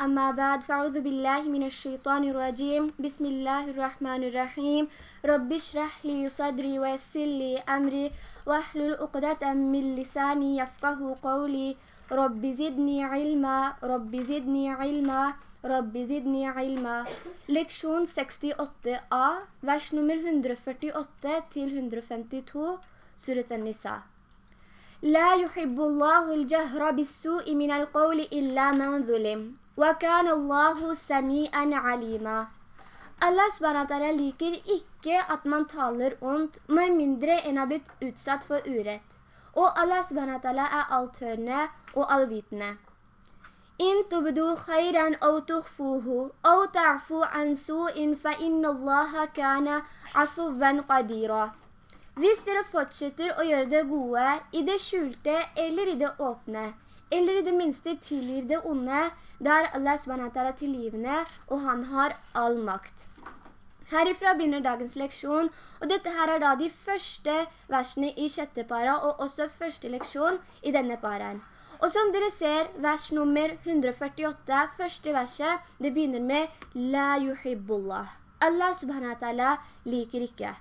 أما بعد فأعوذ بالله من الشيطان الرجيم. بسم الله الرحمن الرحيم. رب اشرح لي صدري ويسر لي أمري. واحلل عقدة من لساني يفقه قولي. رب زدني علما. رب زدني علما. رب زدني علما. Leksjon 68a, vers nummer 148 til 152, Surat An-Nisa. لا يحب الله الجهر بالسوء من القول إلا من ظلم وَكَانَ اللَّهُ سَمِيعًا عَلِيمًا Allah SWT liker ikke at man taler ondt, med mindre enn har blitt utsatt for urett. Og Allah SWT er althørende og allvitende. إن تبدوا خيرا أو تخفوه أو تعفو عن سوء فإن الله كان عفوا قديرا Hvis dere fortsetter å gjøre det gode i det skjulte eller i det åpne, eller i det minste tilgir det onde, da er Allah SWT tilgivende, og han har all makt. Herifra begynner dagens leksjon, og dette her er da de første versene i sjette para, og også første leksjon i denne paraen. Og som dere ser, vers nummer 148, første verset, det begynner med La yuhibbullah. Allah subhanahu wa ta'ala liker ikke.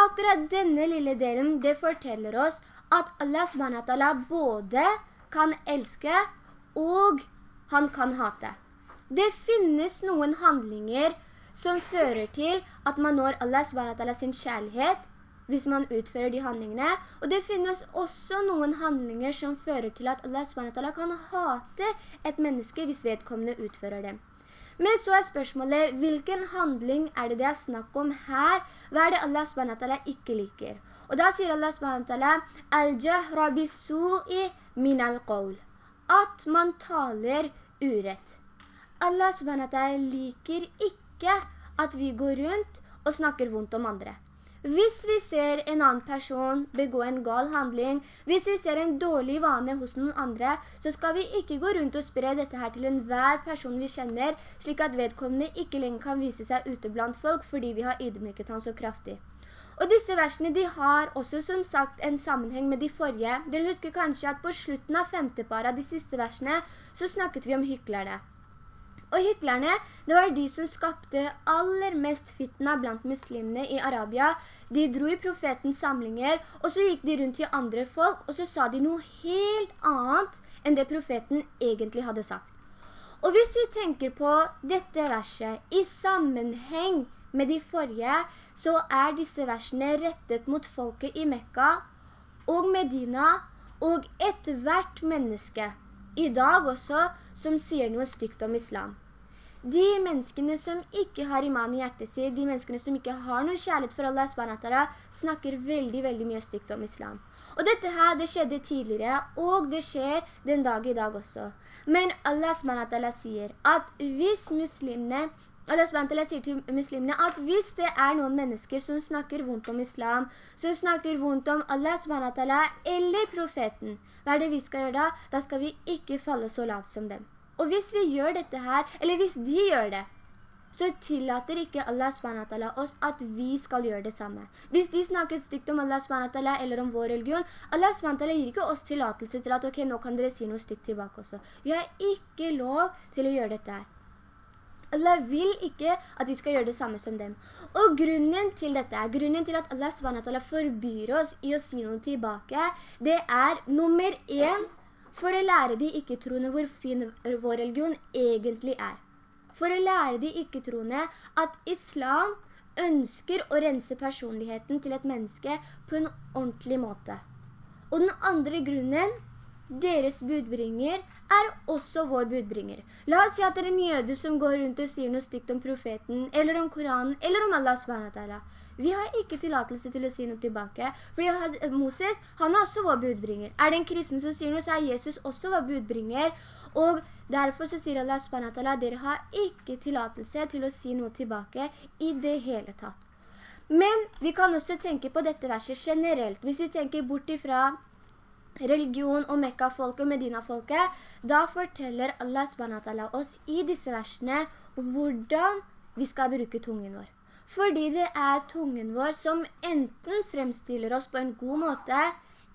Akkurat denne lille delen, det forteller oss at Allah SWT både kan elske og han kan hate. Det finnes noen handlinger som fører til at man når Allah SWT sin kjærlighet hvis man utfører de handlingene. Og det finnes også noen handlinger som fører til at Allah SWT kan hate et menneske hvis vedkommende utfører dem. Men så er spørsmålet, hvilken handling er det det er snakk om her? Hva er det Allah SWT ikke liker? Og da sier Allah SWT, «Al-jahra bisu'i min al-qawl» at man taler urett. Allah SWT liker ikke at vi går rundt og snakker vondt om andre. Hvis vi ser en annen person begå en gal handling, hvis vi ser en dårlig vane hos noen andre, så skal vi ikke gå rundt og spre dette her til enhver person vi kjenner, slik at vedkommende ikke lenger kan vise seg ute blant folk fordi vi har ydmyket han så kraftig. Og disse versene de har også som sagt en sammenheng med de forrige. Dere husker kanskje at på slutten av femte par av de siste versene så snakket vi om hyklerne. Og hyklerne, det var de som skapte aller mest fitna blant muslimene i Arabia. De dro i profetens samlinger, og så gikk de rundt til andre folk, og så sa de noe helt annet enn det profeten egentlig hadde sagt. Og hvis vi tenker på dette verset i sammenheng med de forrige, så er disse versene rettet mot folket i Mekka og Medina og et hvert menneske, i dag også, som sier noe stygt om islam. De menneskene som ikke har iman i hjertet sitt, de menneskene som ikke har noen kjærlighet for Allah SWT, snakker veldig, veldig mye stygt om islam. Og dette her, det skjedde tidligere, og det skjer den dag i dag også. Men Allah SWT sier at hvis muslimene Allah SWT sier til muslimene at hvis det er noen mennesker som snakker vondt om islam, som snakker vondt om Allah SWT eller profeten, hva er det vi skal gjøre da? Da skal vi ikke falle så lavt som dem. Og hvis vi gjør dette her, eller hvis de gjør det, så tillater ikke Allah SWT oss at vi skal gjøre det samme. Hvis de snakker stygt om Allah SWT eller om vår religion, Allah SWT gir ikke oss tillatelse til at ok, nå kan dere si noe stygt tilbake også. Vi har ikke lov til å gjøre dette her. Allah vil ikke at vi skal gjøre det samme som dem. Og grunnen til dette er, grunnen til at Allah SWT forbyr oss i å si noe tilbake, det er nummer en, for å lære de ikke-troende hvor fin vår religion egentlig er. For å lære de ikke-troende at islam ønsker å rense personligheten til et menneske på en ordentlig måte. Og den andre grunnen, deres budbringer er også vår budbringer. La oss si at det er en jøde som går rundt og sier noe stygt om profeten, eller om Koranen, eller om Allah SWT. Vi har ikke tillatelse til å si noe tilbake, fordi Moses, han er også vår budbringer. Er det en kristen som sier noe, så er Jesus også vår budbringer, og derfor så sier Allah SWT, dere har ikke tillatelse til å si noe tilbake i det hele tatt. Men vi kan også tenke på dette verset generelt. Hvis vi tenker bort ifra religion og Mekka-folket og Medina-folket, da forteller Allah SWT oss i disse versene hvordan vi skal bruke tungen vår. Fordi det er tungen vår som enten fremstiller oss på en god måte,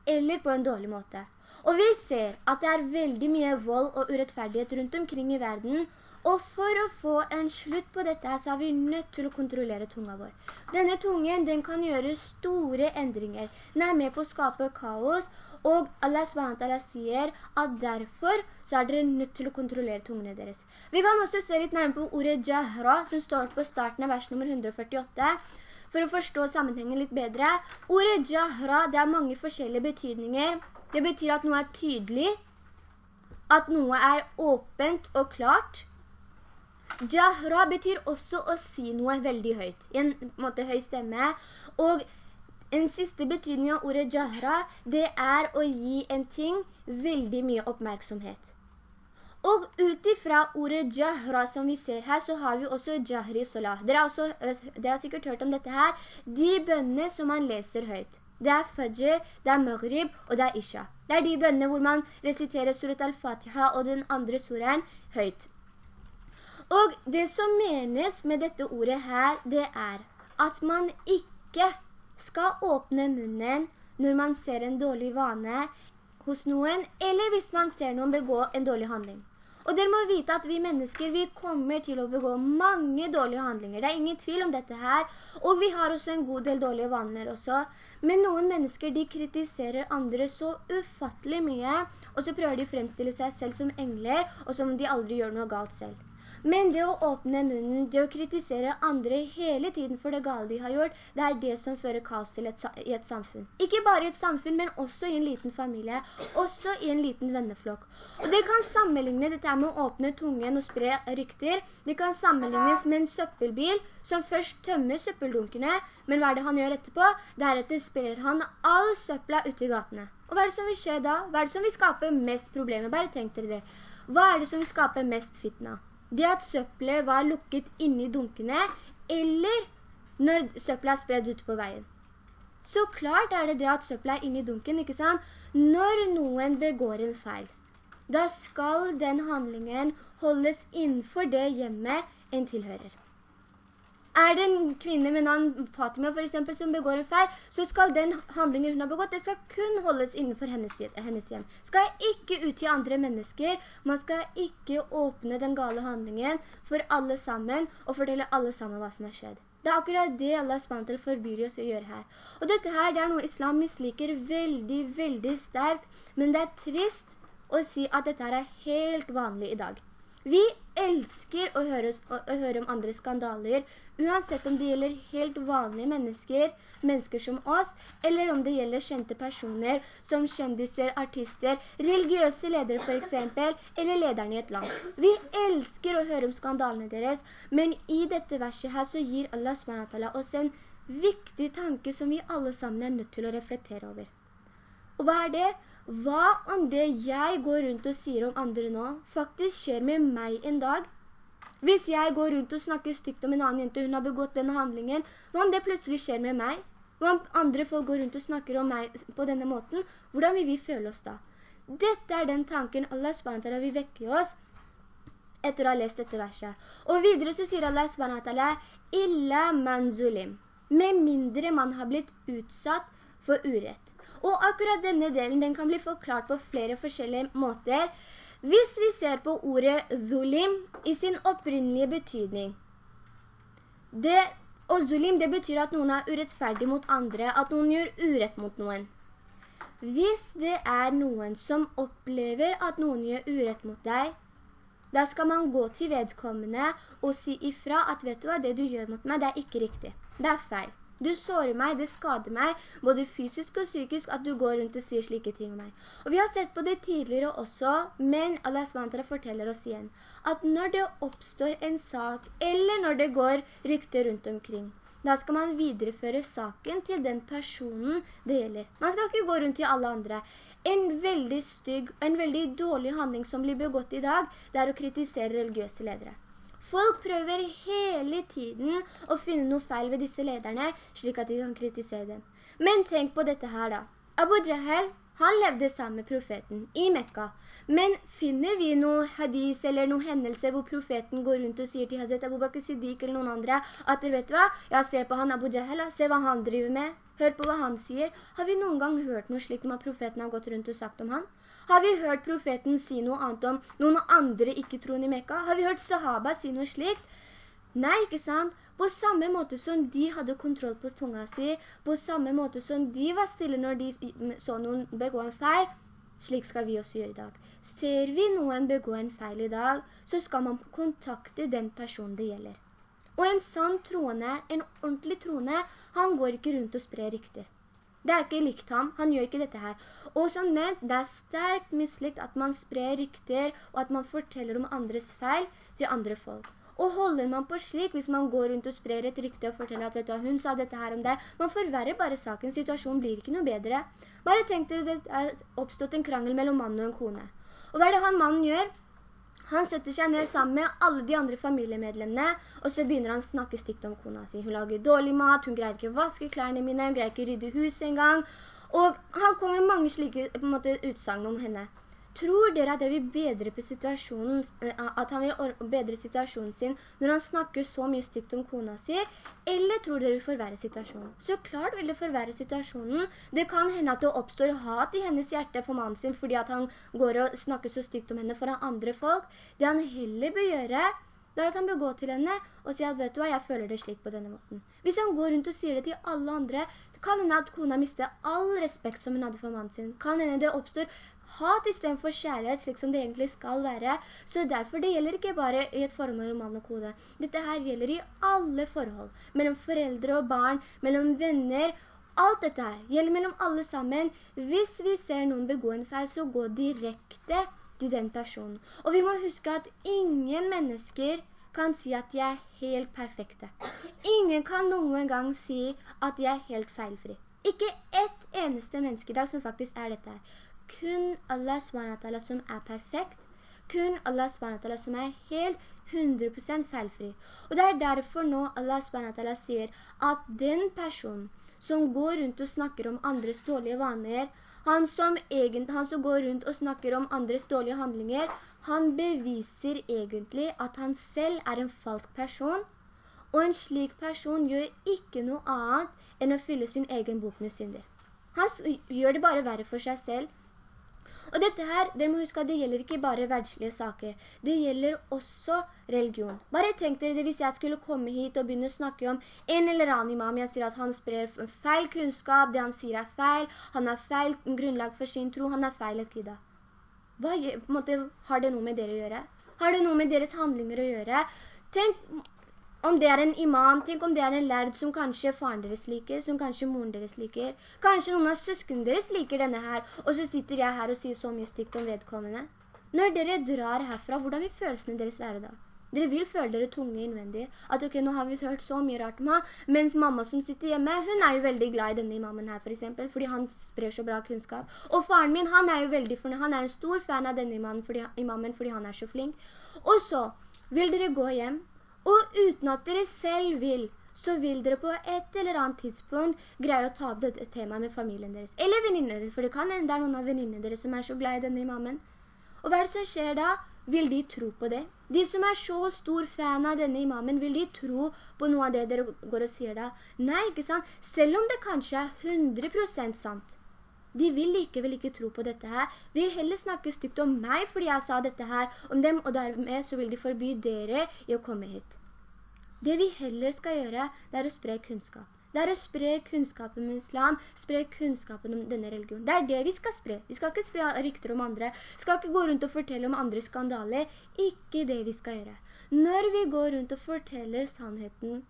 eller på en dårlig måte. Og vi ser at det er veldig mye vold og urettferdighet rundt omkring i verden, Og for å få en slutt på dette så er vi nødt til å kontrollere tunga vår. Denne tungen, den kan gjøre store endringer. Den er med på å skape kaos, og Allah SWT sier at derfor så er dere nødt til å kontrollere tungene deres. Vi kan også se litt nærmere på ordet jahra, som står på starten av vers nummer 148, for å forstå sammenhengen litt bedre. Ordet jahra, det er mange forskjellige betydninger. Det betyr at noe er tydelig, at noe er åpent og klart. Jahra betyr også å si noe veldig høyt, i en måte høy stemme, og en siste betydning av ordet jahra, det er å gi en ting veldig mye oppmerksomhet. Og utifra ordet jahra som vi ser her, så har vi også jahri salah. Dere, dere har sikkert hørt om dette her. De bønnene som man leser høyt. Det er fajr, det er maghrib og det er isha. Det er de bønnene hvor man resiterer surat al-Fatiha og den andre suren høyt. Og det som menes med dette ordet her, det er at man ikke skal åpne munnen når man ser en dårlig vane hos noen, eller hvis man ser noen begå en dårlig handling. Og dere må vite at vi mennesker, vi kommer til å begå mange dårlige handlinger. Det er ingen tvil om dette her. Og vi har også en god del dårlige vaner også. Men noen mennesker, de kritiserer andre så ufattelig mye, og så prøver de å fremstille seg selv som engler, og som de aldri gjør noe galt selv. Men det å åpne munnen, det å kritisere andre hele tiden for det gale de har gjort, det er det som fører kaos til et, i et samfunn. Ikke bare i et samfunn, men også i en liten familie, også i en liten venneflokk. Og det kan sammenligne dette med å åpne tungen og spre rykter. Det kan sammenlignes med en søppelbil som først tømmer søppeldunkene, men hva er det han gjør etterpå? Deretter sprer han all søpla ute i gatene. Og hva er det som vil skje da? Hva er det som vil skape mest problemer? Bare tenk dere det. Hva er det som vil skape mest fitna? Det at søppelet var lukket inne i dunkene, eller når søppelet er spredt ut på veien. Så klart er det det at søppelet er inne i dunken, ikke sant? Når noen begår en feil, da skal den handlingen holdes innenfor det hjemmet en tilhører. Er det en kvinne med navn Fatima for eksempel som begår en feil, så skal den handlingen hun har begått, det skal kun holdes innenfor hennes, hennes hjem. Skal ikke ut til andre mennesker. Man skal ikke åpne den gale handlingen for alle sammen og fortelle alle sammen hva som har skjedd. Det er akkurat det Allah SWT forbyr oss å gjøre her. Og dette her, det er noe islam misliker veldig, veldig sterkt, men det er trist å si at dette her er helt vanlig i dag. Vi elsker å høre, å høre, om andre skandaler, uansett om det gjelder helt vanlige mennesker, mennesker som oss, eller om det gjelder kjente personer som kjendiser, artister, religiøse ledere for eksempel, eller lederne i et land. Vi elsker å høre om skandalene deres, men i dette verset her så gir Allah SWT oss en viktig tanke som vi alle sammen er nødt til å reflektere over. Og hva er det? Hva om det jeg går rundt og sier om andre nå, faktisk skjer med meg en dag? Hvis jeg går rundt og snakker stygt om en annen jente, hun har begått denne handlingen, hva om det plutselig skjer med meg? Hva om andre folk går rundt og snakker om meg på denne måten? Hvordan vil vi føle oss da? Dette er den tanken Allah SWT vil vekke oss etter å ha lest dette verset. Og videre så sier Allah SWT, «Illa man zulim», med mindre man har blitt utsatt for urett. Og akkurat denne delen, den kan bli forklart på flere forskjellige måter. Hvis vi ser på ordet zulim i sin opprinnelige betydning, det, og zulim det betyr at noen er urettferdig mot andre, at noen gjør urett mot noen. Hvis det er noen som opplever at noen gjør urett mot deg, da skal man gå til vedkommende og si ifra at vet du hva, det du gjør mot meg, det er ikke riktig. Det er feil. Du sårer meg, det skader meg, både fysisk og psykisk, at du går rundt og sier slike ting om meg. Og vi har sett på det tidligere også, men Allah SWT forteller oss igjen, at når det oppstår en sak, eller når det går rykter rundt omkring, da skal man videreføre saken til den personen det gjelder. Man skal ikke gå rundt til alle andre. En veldig stygg, en veldig dårlig handling som blir begått i dag, det er å kritisere religiøse ledere. Folk prøver hele tiden å finne noe feil ved disse lederne, slik at de kan kritisere dem. Men tenk på dette her da. Abu Jahel, han levde sammen med profeten i Mekka. Men finner vi noe hadis eller noen hendelse hvor profeten går rundt og sier til Hazret Abu Bakr Siddiq eller noen andre at dere vet hva? Ja, se på han Abu Jahel, se hva han driver med. Hør på hva han sier. Har vi noen gang hørt noe slikt om at profeten har gått rundt og sagt om han? Har vi hørt profeten si noe annet om noen andre ikke troende i Mekka? Har vi hørt sahaba si noe slikt? Nei, ikke sant? På samme måte som de hadde kontroll på tunga si, på samme måte som de var stille når de så noen begå en feil, slik skal vi også gjøre i dag. Ser vi noen begå en feil i dag, så skal man kontakte den personen det gjelder. Og en sånn troende, en ordentlig troende, han går ikke rundt og sprer rykter. Det er ikke likt ham, han gjør ikke dette her. Og som nevnt, det er sterkt mislikt at man sprer rykter, og at man forteller om andres feil til andre folk. Og holder man på slik, hvis man går rundt og sprer et rykte og forteller at vet du, hun sa dette her om deg, man forverrer bare saken, situasjonen blir ikke noe bedre. Bare tenk dere det er oppstått en krangel mellom mann og en kone. Og hva er det han mannen gjør? Han setter seg ned sammen med alle de andre familiemedlemmene, og så begynner han å snakke stikt om kona si. Hun lager dårlig mat, hun greier ikke å vaske klærne mine, hun greier ikke å rydde huset engang. Og han kommer mange slike utsagn om henne. Tror dere at det vil bedre eh, at han vil bedre situasjonen sin når han snakker så mye stygt om kona si, eller tror dere vil forvære situasjonen? Så klart vil det forvære situasjonen. Det kan hende at det oppstår hat i hennes hjerte for mannen sin, fordi han går og snakker så stygt om henne foran andre folk. Det han heller bør gjøre, det er at han bør gå til henne og si at, vet du hva, jeg føler det slik på denne måten. Hvis han går rundt og sier det til alle andre, kan hende at kona mister all respekt som hun hadde for mannen sin. Kan hende det oppstår hat i stedet for kjærlighet, slik som det egentlig skal være. Så derfor det gjelder ikke bare i et forhold mellom mann og kode. Dette her gjelder i alle forhold. Mellom foreldre og barn, mellom venner, alt dette her gjelder mellom alle sammen. Hvis vi ser noen begå en feil, så gå direkte til den personen. Og vi må huske at ingen mennesker kan si at de er helt perfekte. Ingen kan noen gang si at de er helt feilfri. Ikke ett eneste menneske i dag som faktisk er dette her kun Allah SWT som er perfekt, kun Allah SWT som er helt 100% feilfri. Og det er derfor nå Allah SWT sier at den personen som går rundt og snakker om andres dårlige vaner, han som, egentlig, han som går rundt og snakker om andres dårlige handlinger, han beviser egentlig at han selv er en falsk person, og en slik person gjør ikke noe annet enn å fylle sin egen bok med synder. Han gjør det bare verre for seg selv, og dette her, dere må huske at det gjelder ikke bare verdslige saker. Det gjelder også religion. Bare tenk dere det hvis jeg skulle komme hit og begynne å snakke om en eller annen imam. Jeg sier at han sprer feil kunnskap, det han sier er feil, han har feil grunnlag for sin tro, han har feil akida. Hva måte, har det noe med dere å gjøre? Har det noe med deres handlinger å gjøre? Tenk om det er en imam, tenk om det er en lærd som kanskje faren deres liker, som kanskje moren deres liker. Kanskje noen av søsken deres liker denne her, og så sitter jeg her og sier så mye stygt om vedkommende. Når dere drar herfra, hvordan vil følelsene deres være da? Dere vil føle dere tunge innvendig. At ok, nå har vi hørt så mye rart om han, mens mamma som sitter hjemme, hun er jo veldig glad i denne imamen her for eksempel, fordi han sprer så bra kunnskap. Og faren min, han er jo veldig fornøyd, han er en stor fan av denne imamen fordi, imamen fordi han er så flink. Og så vil dere gå hjem, og uten at dere selv vil, så vil dere på et eller annet tidspunkt greie å ta opp dette temaet med familien deres. Eller venninner deres, for det kan er noen av venninnene deres som er så glad i denne imamen. Og hva er det som skjer da? Vil de tro på det? De som er så stor fan av denne imamen, vil de tro på noe av det dere går og sier da? Nei, ikke sant? Selv om det kanskje er 100% sant. De vil likevel ikke tro på dette her. Vil heller snakke stygt om meg fordi jeg sa dette her om dem, og dermed så vil de forby dere i å komme hit. Det vi heller skal gjøre, det er å spre kunnskap. Det er å spre kunnskapen om islam, spre kunnskapen om denne religionen. Det er det vi skal spre. Vi skal ikke spre rykter om andre. Vi skal ikke gå rundt og fortelle om andre skandaler. Ikke det vi skal gjøre. Når vi går rundt og forteller sannheten,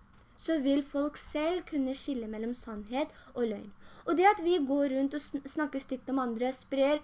så vil folk selv kunne skille mellom sannhet og løgn. Og det at vi går rundt og snakker stygt om andre, sprer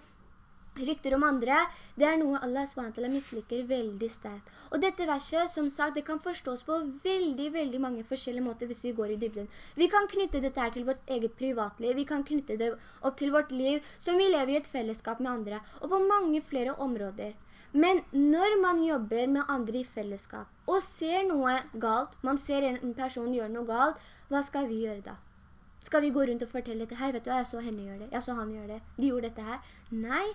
rykter om andre, det er noe Allah SWT misliker veldig sterkt. Og dette verset, som sagt, det kan forstås på veldig, veldig mange forskjellige måter hvis vi går i dybden. Vi kan knytte dette her til vårt eget privatliv, vi kan knytte det opp til vårt liv, som vi lever i et fellesskap med andre, og på mange flere områder. Men når man jobber med andre i fellesskap, og ser noe galt, man ser en person gjøre noe galt, hva skal vi gjøre da? Skal vi gå rundt og fortelle dette her? Vet du, jeg så henne gjøre det, jeg så han gjøre det, de gjorde dette her. Nei,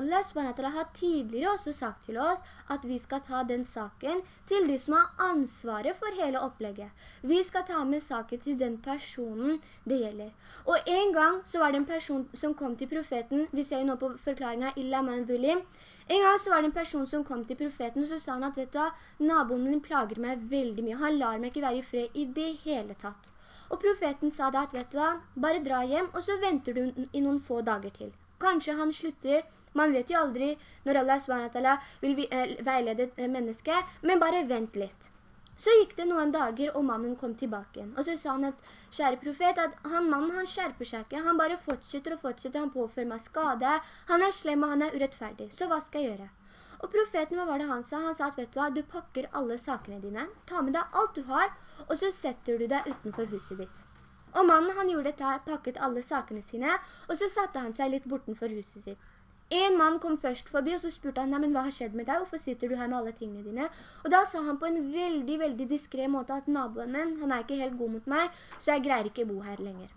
Allah SWT har tidligere også sagt til oss at vi skal ta den saken til de som har ansvaret for hele opplegget. Vi skal ta med saken til den personen det gjelder. Og en gang så var det en person som kom til profeten, vi ser jo nå på forklaringen her, Illa dhulim», en gang så var det en person som kom til profeten, og så sa han at, vet du, naboen min plager meg veldig mye. Han lar meg ikke være i fred i det hele tatt. Og profeten sa da at, vet du hva, bare dra hjem, og så venter du i noen få dager til. Kanskje han slutter, man vet jo aldri når Allah SWT vil eh, veilede et menneske, men bare vent litt. Så gikk det noen dager, og mannen kom tilbake igjen. Og så sa han at, kjære profet, at han mannen, han skjerper seg ikke. Han bare fortsetter og fortsetter, han påfører meg skade. Han er slem, og han er urettferdig. Så hva skal jeg gjøre? Og profeten, hva var det han sa? Han sa at, vet du hva, du pakker alle sakene dine, ta med deg alt du har, og så setter du deg utenfor huset ditt. Og mannen, han gjorde dette pakket alle sakene sine, og så satte han seg litt bortenfor huset sitt. En mann kom først forbi, og så spurte han, nei, men hva har skjedd med deg? Hvorfor sitter du her med alle tingene dine? Og da sa han på en veldig, veldig diskret måte at naboen min, han er ikke helt god mot meg, så jeg greier ikke bo her lenger.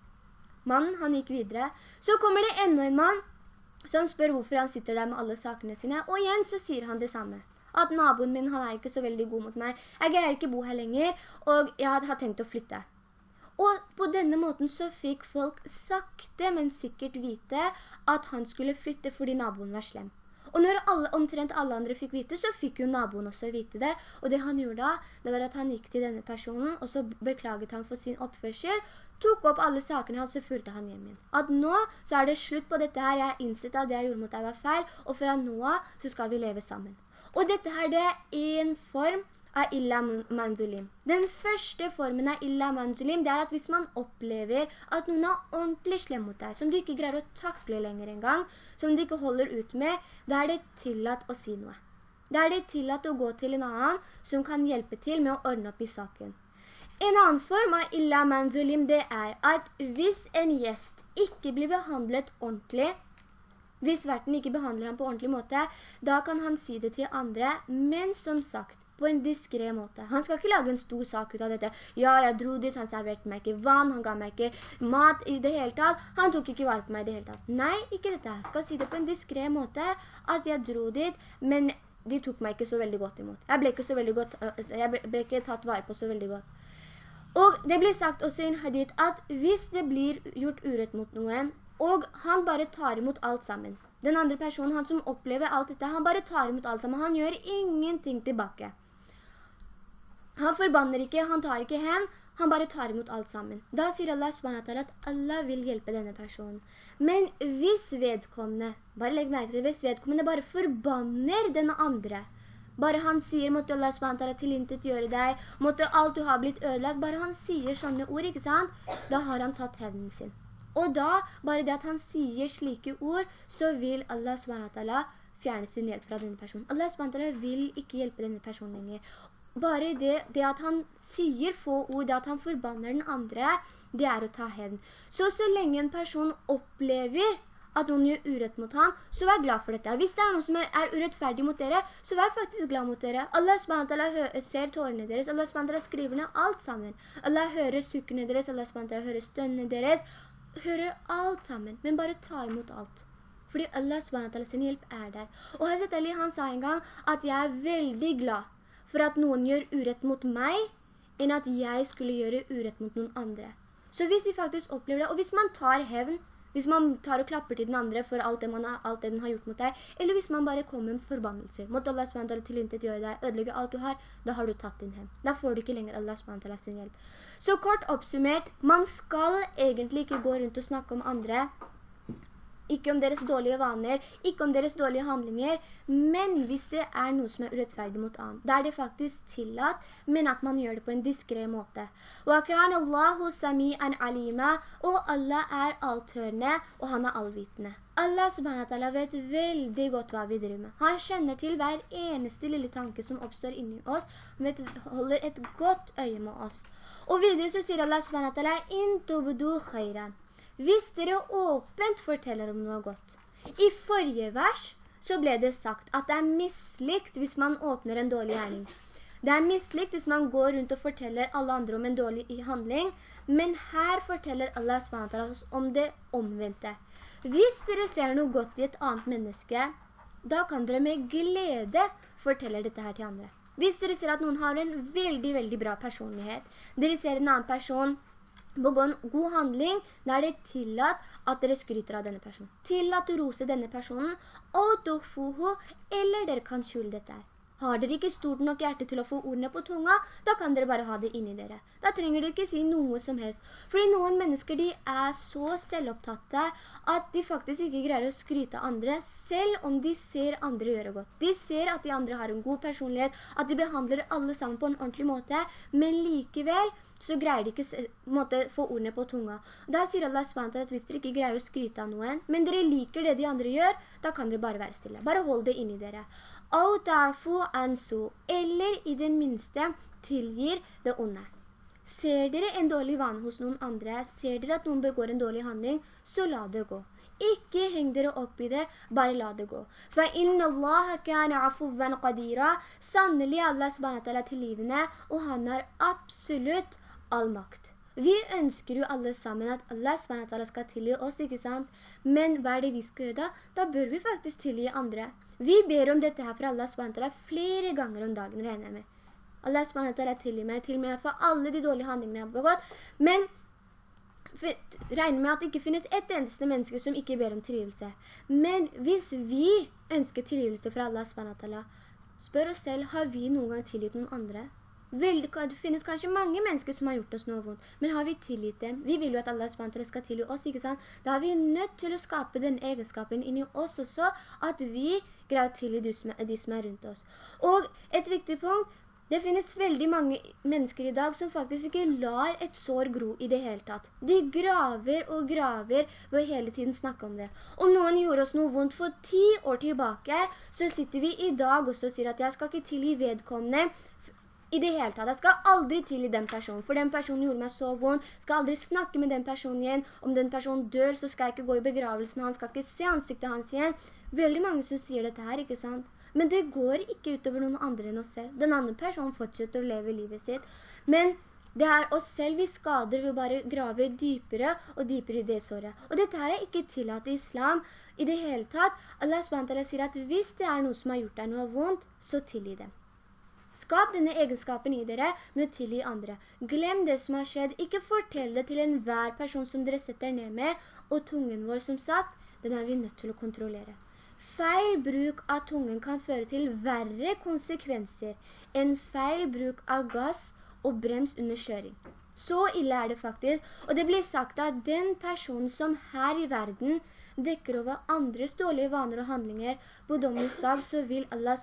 Mannen, han gikk videre. Så kommer det enda en mann, så han spør hvorfor han sitter der med alle sakene sine, og igjen så sier han det samme. At naboen min, han er ikke så veldig god mot meg. Jeg greier ikke bo her lenger, og jeg har tenkt å flytte. Og på denne måten så fikk folk sakte, men sikkert vite at han skulle flytte fordi naboen var slem. Og når alle, omtrent alle andre fikk vite, så fikk jo naboen også vite det. Og det han gjorde da, det var at han gikk til denne personen, og så beklaget han for sin oppførsel, tok opp alle sakene hans, så fulgte han hjem igjen. At nå så er det slutt på dette her, jeg har innsett at det jeg gjorde mot deg var feil, og fra nå så skal vi leve sammen. Og dette her, det er en form av illa manzulim. Den første formen av illa manzulim, det er at hvis man opplever at noen er ordentlig slem mot deg, som du ikke greier å takle lenger en gang, som du ikke holder ut med, da er det tillatt å si noe. Da er det tillatt å gå til en annen som kan hjelpe til med å ordne opp i saken. En annen form av illa manzulim det er at hvis en gjest ikke blir behandlet ordentlig, hvis verten ikke behandler ham på ordentlig måte, da kan han si det til andre, men som sagt, på en diskret måte. Han skal ikke lage en stor sak ut av dette. Ja, jeg dro dit, han serverte meg ikke vann, han ga meg ikke mat i det hele tatt. Han tok ikke vare på meg i det hele tatt. Nei, ikke dette. Jeg skal si det på en diskret måte, at jeg dro dit, men de tok meg ikke så veldig godt imot. Jeg ble ikke, veldig godt, jeg ble ikke tatt vare på så veldig godt. Og det blir sagt også i en hadith at hvis det blir gjort urett mot noen, og han bare tar imot alt sammen. Den andre personen, han som opplever alt dette, han bare tar imot alt sammen. Han gjør ingenting tilbake. Han forbanner ikke, han tar ikke hen, han bare tar imot alt sammen. Da sier Allah SWT at Allah vil hjelpe denne personen. Men hvis vedkommende, bare legg merke til hvis vedkommende bare forbanner denne andre, bare han sier, måtte Allah SWT tilintet gjøre deg, måtte alt du har blitt ødelagt, bare han sier sånne ord, ikke sant? Da har han tatt hevnen sin. Og da, bare det at han sier slike ord, så vil Allah SWT fjerne sin hjelp fra denne personen. Allah SWT vil ikke hjelpe denne personen lenger. Bare det, det at han sier få ord, det at han forbanner den andre, det er å ta hevn. Så så lenge en person opplever at noen gjør urett mot ham, så vær glad for dette. Hvis det er noen som er urettferdig mot dere, så vær faktisk glad mot dere. Allah SWT ser tårene deres, Allah SWT skriver ned alt sammen. Allah hører sukkene deres, Allah SWT hører stønnene deres, hører alt sammen, men bare ta imot alt. Fordi Allah SWT sin hjelp er der. Og Hazret Ali han sa en gang at jeg er veldig glad for at noen gjør urett mot meg, enn at jeg skulle gjøre urett mot noen andre. Så hvis vi faktisk opplever det, og hvis man tar hevn, hvis man tar og klapper til den andre for alt det, har, alt det den har gjort mot deg, eller hvis man bare kommer med forbannelser. Måtte Allah SWT tilintet gjøre deg, ødelegge alt du har, da har du tatt din hevn. Da får du ikke lenger Allah SWT sin hjelp. Så kort oppsummert, man skal egentlig ikke gå rundt og snakke om andre ikke om deres dårlige vaner, ikke om deres dårlige handlinger, men hvis det er noe som er urettferdig mot annen, da er det faktisk tillatt, men at man gjør det på en diskret måte. Allahu sami'an alima, og Allah er althørende, og han er allvitende. Allah subhanahu vet veldig godt hva vi driver med. Han kjenner til hver eneste lille tanke som oppstår inni oss, og holder et godt øye med oss. Og videre så sier Allah subhanahu wa ta'ala, «In khairan». Hvis dere åpent forteller om noe godt. I forrige vers så ble det sagt at det er mislikt hvis man åpner en dårlig gjerning. Det er mislikt hvis man går rundt og forteller alle andre om en dårlig handling, men her forteller Allah oss om det omvendte. Hvis dere ser noe godt i et annet menneske, da kan dere med glede fortelle dette her til andre. Hvis dere ser at noen har en veldig, veldig bra personlighet, dere ser en annen person begå en god handling, da er det tillatt at dere skryter av denne personen. Tillatt å rose denne personen, og eller dere kan skjule dette her. Har dere ikke stort nok hjerte til å få ordene på tunga, da kan dere bare ha det inni dere. Da trenger dere ikke si noe som helst. Fordi noen mennesker de er så selvopptatte at de faktisk ikke greier å skryte andre, selv om de ser andre gjøre godt. De ser at de andre har en god personlighet, at de behandler alle sammen på en ordentlig måte, men likevel så greier de ikke måtte få ordene på tunga. Da sier Allah SWT at hvis dere ikke greier å skryte av noen, men dere liker det de andre gjør, da kan dere bare være stille. Bare hold det inni dere eller i det minste tilgir det onde. Ser dere en dårlig vane hos noen andre, ser dere at noen begår en dårlig handling, så la det gå. Ikke heng dere opp i det, bare la det gå. For inna Allah kana afuvan qadira, sannelig Allah subhanatala til livene, og han har absolutt all makt. Vi ønsker jo alle sammen at Allah SWT skal tilgi oss, ikke sant? Men hva er det vi skal gjøre da? Da bør vi faktisk tilgi andre. Vi ber om dette her fra Allah SWT flere ganger om dagen, regner jeg med. Allah SWT tilgir meg til meg for alle de dårlige handlingene jeg har begått. Men regner med at det ikke finnes ett eneste menneske som ikke ber om tilgivelse. Men hvis vi ønsker tilgivelse fra Allah SWT, spør oss selv, har vi noen gang tilgitt noen andre? Veldig, det finnes kanskje mange mennesker som har gjort oss noe vondt, men har vi tilgitt dem? Vi vil jo at Allah SWT skal tilgi oss, ikke sant? Da er vi nødt til å skape den egenskapen inni oss også, at vi greier å tilgi de som, er, rundt oss. Og et viktig punkt, det finnes veldig mange mennesker i dag som faktisk ikke lar et sår gro i det hele tatt. De graver og graver ved å hele tiden snakke om det. Om noen gjorde oss noe vondt for ti år tilbake, så sitter vi i dag og sier at jeg skal ikke tilgi vedkommende i det hele tatt. Jeg skal aldri til i den personen, for den personen gjorde meg så vondt. Jeg skal aldri snakke med den personen igjen. Om den personen dør, så skal jeg ikke gå i begravelsen han skal ikke se ansiktet hans igjen. Veldig mange som sier dette her, ikke sant? Men det går ikke utover noen andre enn oss selv. Den andre personen fortsetter å leve livet sitt. Men det er oss selv vi skader ved å bare grave dypere og dypere i det såret. Og dette her er ikke tillatt i islam i det hele tatt. Allah sier at hvis det er noe som har gjort deg noe vondt, så tilgi dem. Skap denne egenskapen i dere med å tilgi andre. Glem det som har skjedd. Ikke fortell det til enhver person som dere setter ned med. Og tungen vår, som sagt, den er vi nødt til å kontrollere. Feil bruk av tungen kan føre til verre konsekvenser enn feil bruk av gass og brems under kjøring. Så ille er det faktisk, og det blir sagt at den personen som her i verden dekker over andres dårlige vaner og handlinger, på dommens dag så vil Allah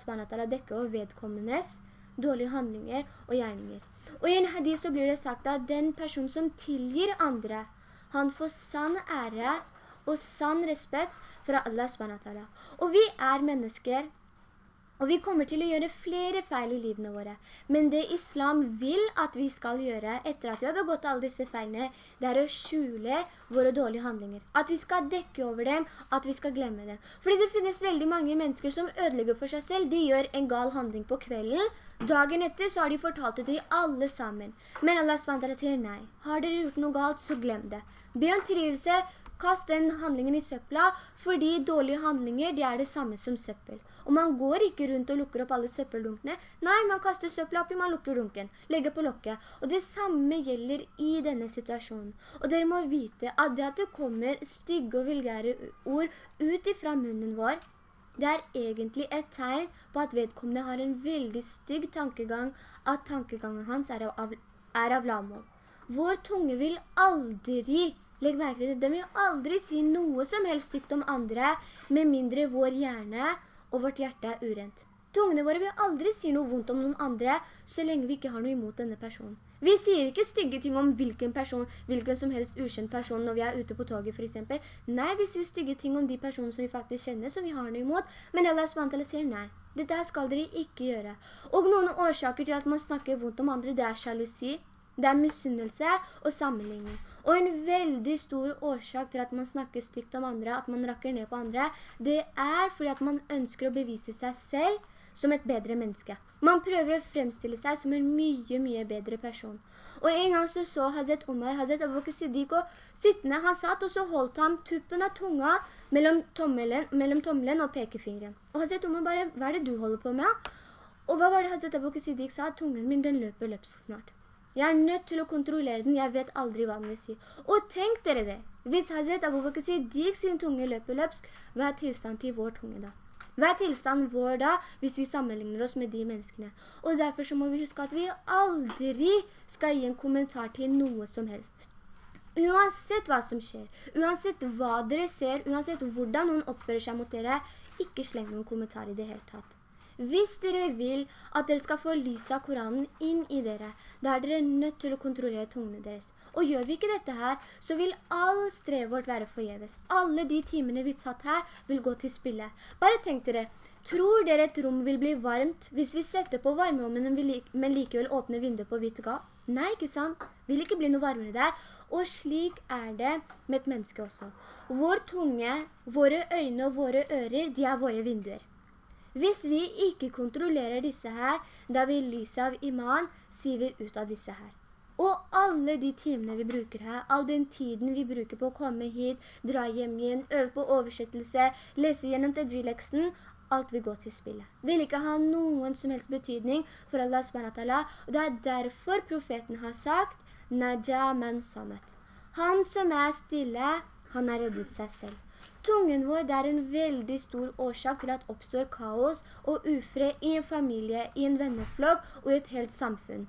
dekke over vedkommendes dårlige handlinger og gjerninger. Og i en hadith så blir det sagt at den person som tilgir andre, han får sann ære og sann respekt fra Allah SWT. Og vi er mennesker, og vi kommer til å gjøre flere feil i livene våre. Men det islam vil at vi skal gjøre etter at vi har begått alle disse feilene, det er å skjule våre dårlige handlinger. At vi skal dekke over dem, at vi skal glemme dem. Fordi det finnes veldig mange mennesker som ødelegger for seg selv. De gjør en gal handling på kvelden. Dagen etter så har de fortalt det til alle sammen. Men Allah sier nei. Har dere gjort noe galt, så glem det. Be om tilgivelse, kast den handlingen i søpla, fordi dårlige handlinger, de er det samme som søppel. Og man går ikke rundt og lukker opp alle søppeldunkene. Nei, man kaster søppel oppi, man lukker dunken, legger på lokket. Og det samme gjelder i denne situasjonen. Og dere må vite at det at det kommer stygge og vulgære ord ut ifra munnen vår, det er egentlig et tegn på at vedkommende har en veldig stygg tankegang, at tankegangen hans er av, er av lavmål. Vår tunge vil aldri Legg merke til det, de vil aldri si noe som helst stygt om andre, med mindre vår hjerne og vårt hjerte er urent. Tungene våre vil aldri si noe vondt om noen andre, så lenge vi ikke har noe imot denne personen. Vi sier ikke stygge ting om hvilken person, hvilken som helst ukjent person når vi er ute på toget for eksempel. Nei, vi sier stygge ting om de personene som vi faktisk kjenner, som vi har noe imot, men Allah SWT sier nei. Dette skal dere ikke gjøre. Og noen årsaker til at man snakker vondt om andre, det er sjalusi, det er misunnelse og sammenligning. Og en veldig stor årsak til at man snakker stygt om andre, at man rakker ned på andre, det er fordi at man ønsker å bevise seg selv som et bedre menneske. Man prøver å fremstille seg som en mye, mye bedre person. Og en gang så så Hazret Omar, Hazret Abu Siddiq, og sittende, han satt, og så holdt han tuppen av tunga mellom tommelen, mellom tommelen og pekefingeren. Og Hazret Omar bare, hva er det du holder på med? Og hva var det Hazret Abu Siddiq sa? Tungen min, den løper løpsk snart. Jeg er nødt til å kontrollere den, jeg vet aldri hva den vil si. Og tenk dere det, hvis Hazret Abu Bakr Siddiq sin tunge løper løpsk, hva er tilstand til vår tunge da? Hva er tilstanden vår da, hvis vi sammenligner oss med de menneskene? Og derfor så må vi huske at vi aldri skal gi en kommentar til noe som helst. Uansett hva som skjer, uansett hva dere ser, uansett hvordan noen oppfører seg mot dere, ikke sleng noen kommentar i det hele tatt. Hvis dere vil at dere skal få lys av Koranen inn i dere, da er dere nødt til å kontrollere tungene deres. Og gjør vi ikke dette her, så vil all strev vårt være forgjeves. Alle de timene vi satt her vil gå til spille. Bare tenk dere, tror dere et rom vil bli varmt hvis vi setter på varmeovnen, men likevel åpner vinduet på hvitt gav? Nei, ikke sant? Vil ikke bli noe varmere der. Og slik er det med et menneske også. Vår tunge, våre øyne og våre ører, de er våre vinduer. Hvis vi ikke kontrollerer disse her, da vil lyset av iman sive ut av disse her. Og alle de timene vi bruker her, all den tiden vi bruker på å komme hit, dra hjem igjen, øve på oversettelse, lese gjennom tajileksten, alt vil gå til spillet. Vil ikke ha noen som helst betydning for Allah SWT, og det er derfor profeten har sagt, Naja man samet. Han som er stille, han har reddet seg selv. Tungen vår er en veldig stor årsak til at oppstår kaos og ufred i en familie, i en venneflokk og i et helt samfunn.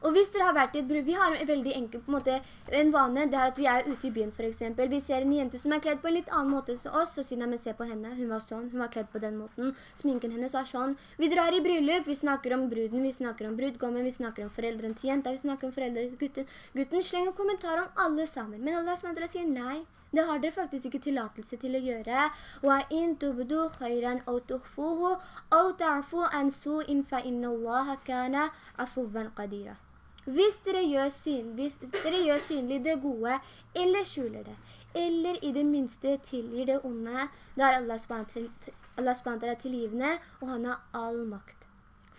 Og hvis dere har vært i et brud, vi har en veldig enkel på en måte, en vane, det er at vi er ute i byen for eksempel. Vi ser en jente som er kledd på en litt annen måte som oss, og sier, men se på henne, hun var sånn, hun var kledd på den måten, sminken hennes var sånn. Vi drar i bryllup, vi snakker om bruden, vi snakker om brudgommen, vi snakker om foreldren til jenta, vi snakker om foreldre til gutten. Gutten slenger kommentarer om alle sammen, men Allah sier nei, det har dere faktisk ikke tillatelse til å gjøre. وَإِن تُبْدُوا خَيْرًا أَوْ تُخْفُوهُ أَوْ تَعْفُوا عَنْ سُوءٍ فَإِنَّ اللَّهَ كَانَ عَفُوًّا قَدِيرًا hvis dere, syn, hvis dere gjør synlig det gode, eller skjuler det, eller i det minste tilgir det onde, da er Allah SWT tilgivende, og han har all makt.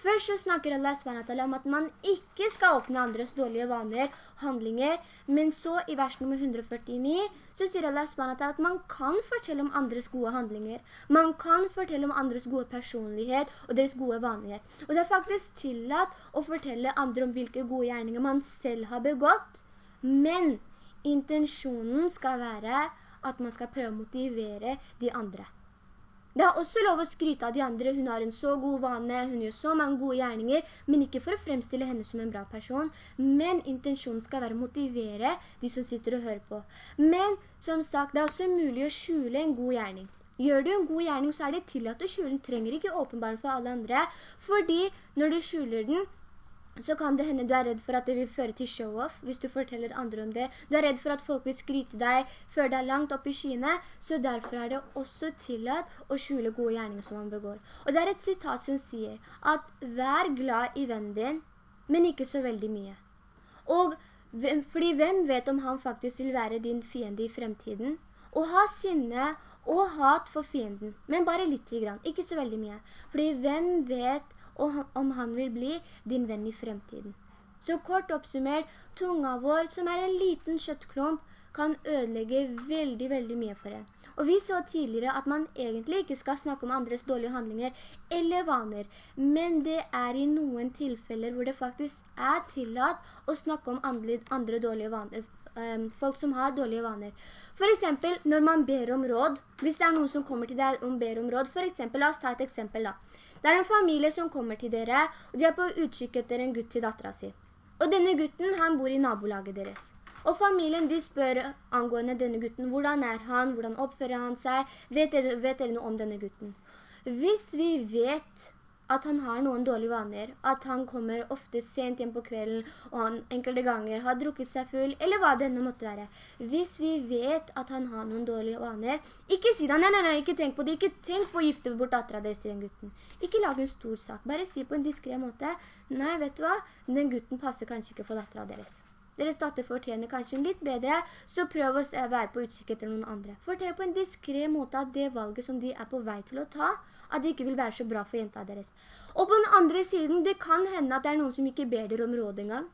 Først så snakker Allah SWT om at man ikke skal åpne andres dårlige vaner, handlinger, men så i vers nummer 149 så sier Allah SWT at man kan fortelle om andres gode handlinger. Man kan fortelle om andres gode personlighet og deres gode vaner. Og det er faktisk tillatt å fortelle andre om hvilke gode gjerninger man selv har begått, men intensjonen skal være at man skal prøve å motivere de andre. Det er også lov å skryte av de andre. Hun har en så god vane, hun gjør så mange gode gjerninger, men ikke for å fremstille henne som en bra person. Men intensjonen skal være å motivere de som sitter og hører på. Men som sagt, det er også mulig å skjule en god gjerning. Gjør du en god gjerning, så er det til at du skjuler den. Trenger ikke åpenbart for alle andre. Fordi når du skjuler den, så kan det hende du er redd for at det vil føre til show-off, hvis du forteller andre om det. Du er redd for at folk vil skryte deg, før det er langt opp i skyene, så derfor er det også tillatt å skjule gode gjerninger som man begår. Og det er et sitat som sier at vær glad i vennen din, men ikke så veldig mye. Og fordi hvem vet om han faktisk vil være din fiende i fremtiden? Og ha sinne og hat for fienden, men bare litt grann, ikke så veldig mye. Fordi hvem vet og om han vil bli din venn i fremtiden. Så kort oppsummert, tunga vår, som er en liten kjøttklump, kan ødelegge veldig, veldig mye for en. Og vi så tidligere at man egentlig ikke skal snakke om andres dårlige handlinger eller vaner, men det er i noen tilfeller hvor det faktisk er tillatt å snakke om andre, andre dårlige vaner, um, folk som har dårlige vaner. For eksempel når man ber om råd, hvis det er noen som kommer til deg og ber om råd, for eksempel, la oss ta et eksempel da. Det er en familie som kommer til dere, og de er på utkikk etter en gutt til datteren sin. Og denne gutten, han bor i nabolaget deres. Og familien, de spør angående denne gutten, hvordan er han, hvordan oppfører han seg, vet dere, vet dere noe om denne gutten? Hvis vi vet at han har noen dårlige vaner, at han kommer ofte sent hjem på kvelden, og han enkelte ganger har drukket seg full, eller hva denne måtte være. Hvis vi vet at han har noen dårlige vaner, ikke si det, nei, nei, nei, ikke tenk på det, ikke tenk på å gifte bort datteren deres til den gutten. Ikke lag en stor sak, bare si på en diskret måte, nei, vet du hva, den gutten passer kanskje ikke for datteren deres. Deres datter fortjener kanskje litt bedre, så prøv å være på utkikk etter noen andre. Fortell på en diskret måte at det valget som de er på vei til å ta, at det ikke vil være så bra for jenta deres. Og på den andre siden, det kan hende at det er noen som ikke ber dere om råd engang.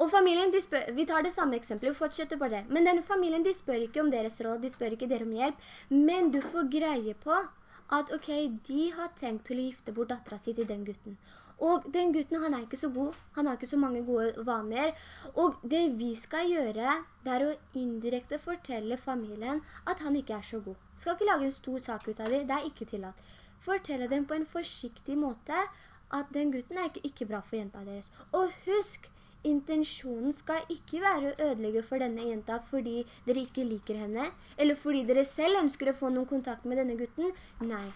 Og familien, spør, vi tar det samme eksempelet, vi fortsetter på det. Men denne familien, de spør ikke om deres råd, de spør ikke dere om hjelp. Men du får greie på at, ok, de har tenkt til å gifte bort datteren sin til den gutten. Og den gutten, han er ikke så god, han har ikke så mange gode vaner. Og det vi skal gjøre, det er å indirekte fortelle familien at han ikke er så god. Skal ikke lage en stor sak ut av det, det er ikke tillatt. Fortelle dem på en forsiktig måte at den gutten er ikke, ikke bra for jenta deres. Og husk, intensjonen skal ikke være å ødelegge for denne jenta fordi dere ikke liker henne, eller fordi dere selv ønsker å få noen kontakt med denne gutten. Nei,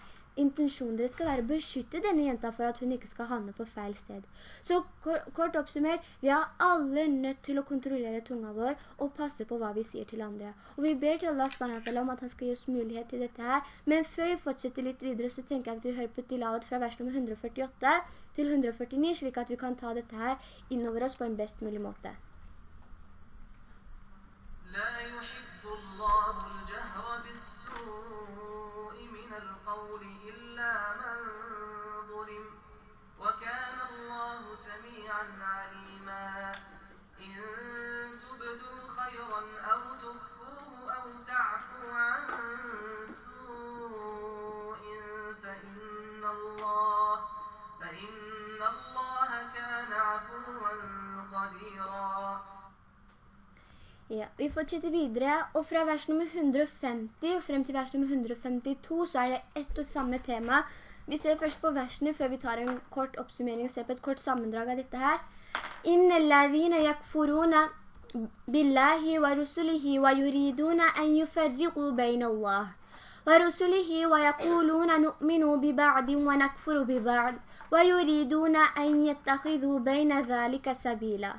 intensjonen deres skal være å beskytte denne jenta for at hun ikke skal handle på feil sted. Så kort oppsummert, vi er alle nødt til å kontrollere tunga vår og passe på hva vi sier til andre. Og vi ber til Allah SWT om at han skal gi oss mulighet til dette her. Men før vi fortsetter litt videre, så tenker jeg at vi hører på tilavet fra vers nummer 148 til 149, slik at vi kan ta dette her innover oss på en best mulig måte. لا Ja, vi fortsetter videre, og fra vers nummer 150 og frem til vers nummer 152 så er det ett og samme tema. Vi ser først på versene før vi tar en kort oppsummering og ser på et kort sammendrag av dette her. «Inna alladhina yakfuruna billahi wa rusulihi wa yuriduna an yufarriqu bayna Allah wa rusulihi wa yaquluna nu'minu bi ba'din wa nakfuru bi ba'd wa yuriduna an yattakhidhu bayna dhalika sabila».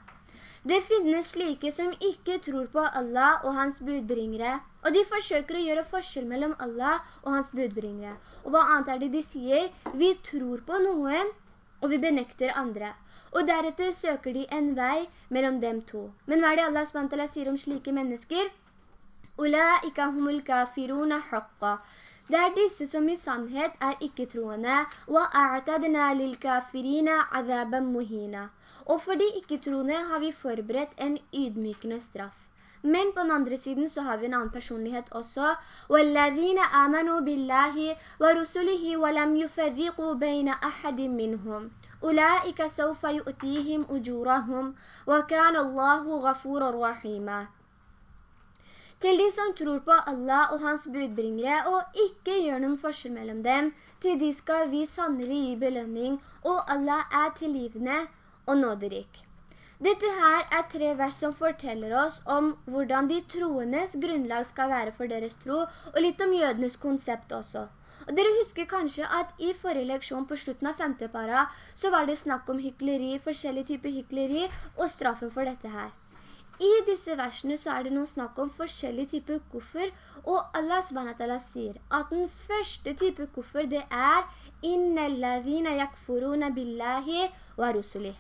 Det finnes slike som ikke tror på Allah og hans budbringere, og de forsøker å gjøre forskjell mellom Allah og hans budbringere. Og hva annet er det de sier? Vi tror på noen, og vi benekter andre. Og deretter søker de en vei mellom dem to. Men hva er det Allah SWT sier om slike mennesker? «Ulaika humul kafiruna haqqa». Det er disse som i sannhet er ikke-troende. «Wa lil kafirina azaban muhina». Og for de ikke-troende har vi forberedt en ydmykende straff. Men på den andre siden så har vi en annen personlighet også. وَالَّذِينَ آمَنُوا بِاللَّهِ وَرُسُلِهِ وَلَمْ يُفَرِّقُوا بَيْنَ أَحَدٍ مِّنْهُمْ أُولَئِكَ سَوْفَ يُؤْتِيهِمْ أُجُورَهُمْ وَكَانَ اللَّهُ غَفُورًا رَحِيمًا Til de som tror på Allah og hans budbringere og ikke gjør noen forskjell mellom dem, til de skal vi sannelig gi belønning, og Allah er tilgivende og nåderik. Dette her er tre vers som forteller oss om hvordan de troendes grunnlag skal være for deres tro, og litt om jødenes konsept også. Og dere husker kanskje at i forrige leksjon på slutten av femte para, så var det snakk om hykleri, forskjellige typer hykleri, og straffen for dette her. I disse versene så er det noe snakk om forskjellige typer kuffer, og Allah SWT sier at den første type kuffer det er «Inna alladhina yakfuruna billahi wa rusulih».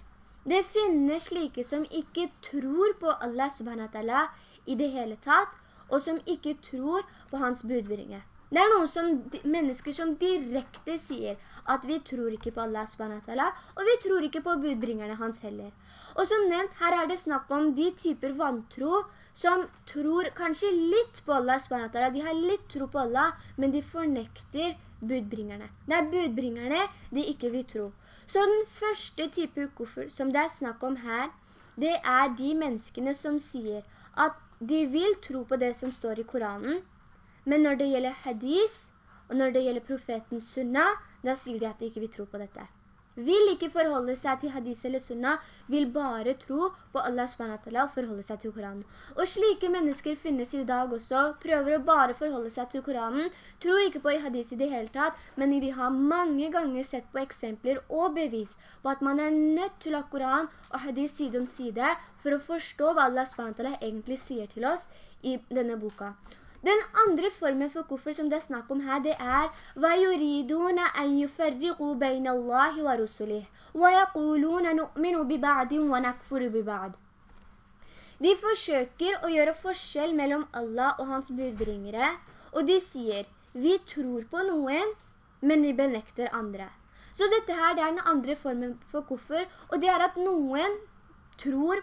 Det finnes slike som ikke tror på Allah subhanahu i det hele tatt, og som ikke tror på hans budbringer. Det er noen som, mennesker som direkte sier at vi tror ikke på Allah subhanahu og vi tror ikke på budbringerne hans heller. Og som nevnt, her er det snakk om de typer vantro som tror kanskje litt på Allah subhanahu. De har litt tro på Allah, men de fornekter budbringerne. Det er budbringerne de ikke vil tro. Så den første type kuffer som det er snakk om her, det er de menneskene som sier at de vil tro på det som står i Koranen, men når det gjelder hadis, og når det gjelder profeten Sunna, da sier de at de ikke vil tro på dette vil ikke forholde seg til hadis eller sunna, vil bare tro på Allah SWT og forholde seg til Koranen. Og slike mennesker finnes i dag også, prøver å bare forholde seg til Koranen, tror ikke på i hadis i det hele tatt, men vi har mange ganger sett på eksempler og bevis på at man er nødt til å ha Koran og hadis side om side for å forstå hva Allah SWT egentlig sier til oss i denne boka. Den andre formen for kuffer som det er snakk om her, det er وَيُرِيدُونَ أَن يُفَرِّقُوا بَيْنَ اللَّهِ وَرُسُلِهِ وَيَقُولُونَ نُؤْمِنُ بِبَعْدٍ وَنَكْفُرُ بِبَعْدٍ De forsøker å gjøre forskjell mellom Allah og hans budbringere, og de sier, vi tror på noen, men de benekter andre. Så dette her, det er den andre formen for koffer, og det er at noen tror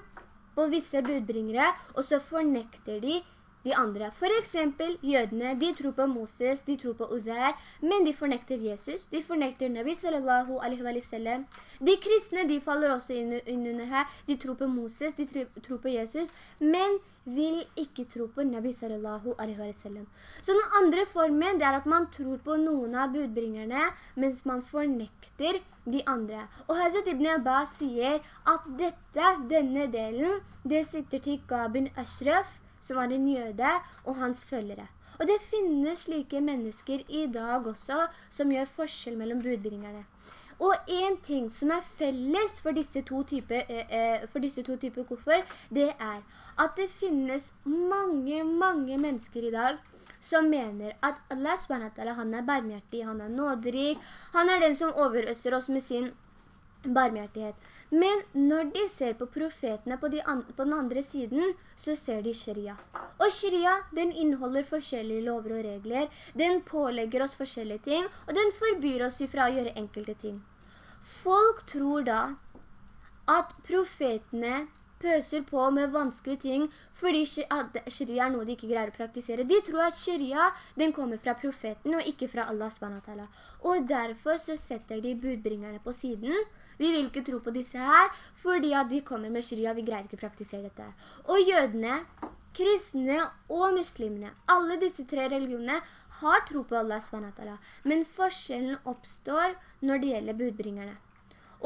på visse budbringere, og så fornekter de de andre. For eksempel jødene, de tror på Moses, de tror på Uzair, men de fornekter Jesus, de fornekter Nabi sallallahu alaihi wa sallam. De kristne, de faller også inn, under her, de tror på Moses, de tror på Jesus, men vil ikke tro på Nabi sallallahu alaihi wa sallam. Så den andre formen, det er at man tror på noen av budbringerne, mens man fornekter de andre. Og Hazret Ibn Abbas sier at dette, denne delen, det sitter til Gabin Ashraf, som var en jøde, og hans følgere. Og det finnes slike mennesker i dag også, som gjør forskjell mellom budbringerne. Og en ting som er felles for disse to typer, eh, eh, for disse to typer koffer, det er at det finnes mange, mange mennesker i dag som mener at Allah han er barmhjertig, han er nåderik, han er den som overøser oss med sin barmhjertighet. Men når de ser på profetene på, de på, den andre siden, så ser de sharia. Og sharia, den inneholder forskjellige lover og regler. Den pålegger oss forskjellige ting, og den forbyr oss ifra å gjøre enkelte ting. Folk tror da at profetene pøser på med vanskelige ting, fordi sharia er noe de ikke greier å praktisere. De tror at sharia, den kommer fra profeten, og ikke fra Allah. Og derfor så setter de budbringerne på siden, vi vil ikke tro på disse her, fordi at de kommer med sharia, vi greier ikke å praktisere dette. Og jødene, kristne og muslimene, alle disse tre religionene har tro på Allah SWT, men forskjellen oppstår når det gjelder budbringerne.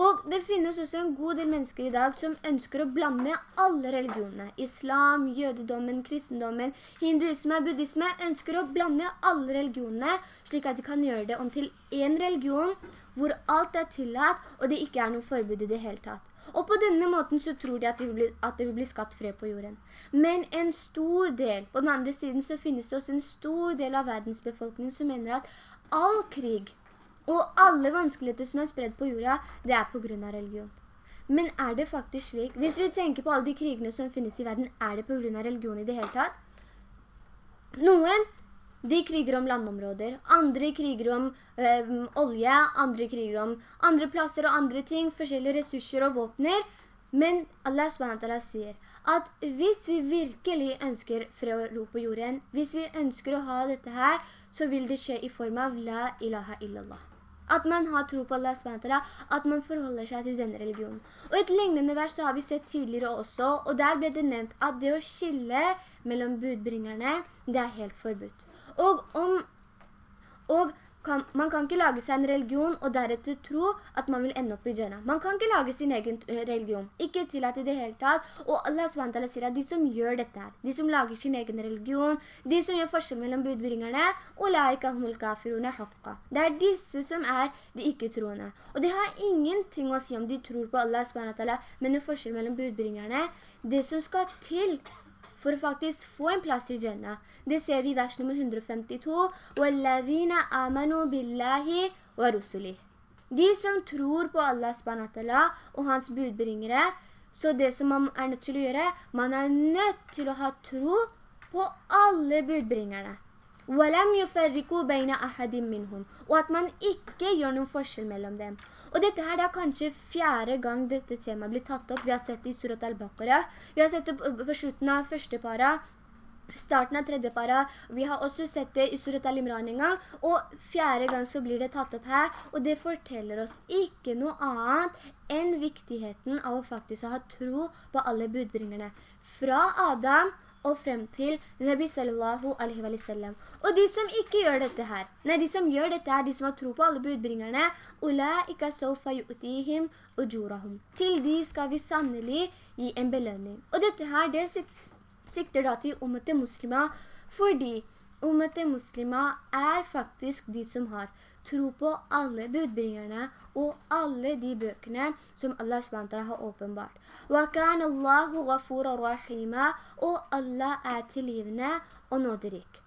Og det finnes også en god del mennesker i dag som ønsker å blande alle religionene. Islam, jødedommen, kristendommen, hinduisme, buddhisme ønsker å blande alle religionene slik at de kan gjøre det om til en religion hvor alt er tillatt, og det ikke er noe forbud i det hele tatt. Og på denne måten så tror de at det, bli, at det vil bli skapt fred på jorden. Men en stor del, på den andre siden så finnes det også en stor del av verdensbefolkningen som mener at all krig og alle vanskeligheter som er spredt på jorda, det er på grunn av religion. Men er det faktisk slik? Hvis vi tenker på alle de krigene som finnes i verden, er det på grunn av religion i det hele tatt? Noen de kriger om landområder, andre kriger om øh, olje, andre kriger om andre plasser og andre ting, forskjellige ressurser og våpner. Men Allah SWT sier at hvis vi virkelig ønsker fred og ro på jorden, hvis vi ønsker å ha dette her, så vil det skje i form av La ilaha illallah. At man har tro på Allah SWT, at man forholder seg til denne religionen. Og et lignende vers har vi sett tidligere også, og der ble det nevnt at det å skille mellom budbringerne, det er helt forbudt. Og, om, og kan, man kan ikke lage seg en religion og deretter tro at man vil ende opp i Jannah. Man kan ikke lage sin egen eh, religion. Ikke tillatt i det hele tatt. Og Allah SWT sier at de som gjør dette her, de som lager sin egen religion, de som gjør forskjell mellom budbringerne, det er disse som er de ikke-troende. Og det har ingenting å si om de tror på Allah SWT, men det er forskjell mellom budbringerne. Det som skal til for å faktisk få en plass i Jannah. Det ser vi i vers nummer 152. وَالَّذِينَ آمَنُوا بِاللَّهِ وَرُسُلِهِ De som tror på Allah SWT og hans budbringere, så det som man er nødt til å gjøre, man er nødt til å ha tro på alle budbringerne. وَلَمْ يُفَرِّكُوا بَيْنَ أَحَدٍ مِّنْهُمْ Og at man ikke gjør noen forskjell mellom dem. Og dette her det er kanskje fjerde gang dette temaet blir tatt opp. Vi har sett det i Surat al-Baqarah. Vi har sett det på slutten av første para, starten av tredje para. Vi har også sett det i Surat al-Imran en gang. Og fjerde gang så blir det tatt opp her. Og det forteller oss ikke noe annet enn viktigheten av å faktisk ha tro på alle budbringerne. Fra Adam og frem til Nabi sallallahu alaihi wa sallam. Og de som ikke gjør dette her, nei, de som gjør dette her, de som har tro på alle budbringerne, «Ulaika sofa yu'tihim ujurahum». Til de skal vi sannelig gi en belønning. Og dette her, det sikter da til ummete muslimer, fordi ummete muslimer er faktisk de som har tro på alle budbringerne og alle de bøkene som Allah SWT har åpenbart. وَكَانَ اللَّهُ غَفُورًا رَحِيمًا Og Allah er tilgivende og nåderik.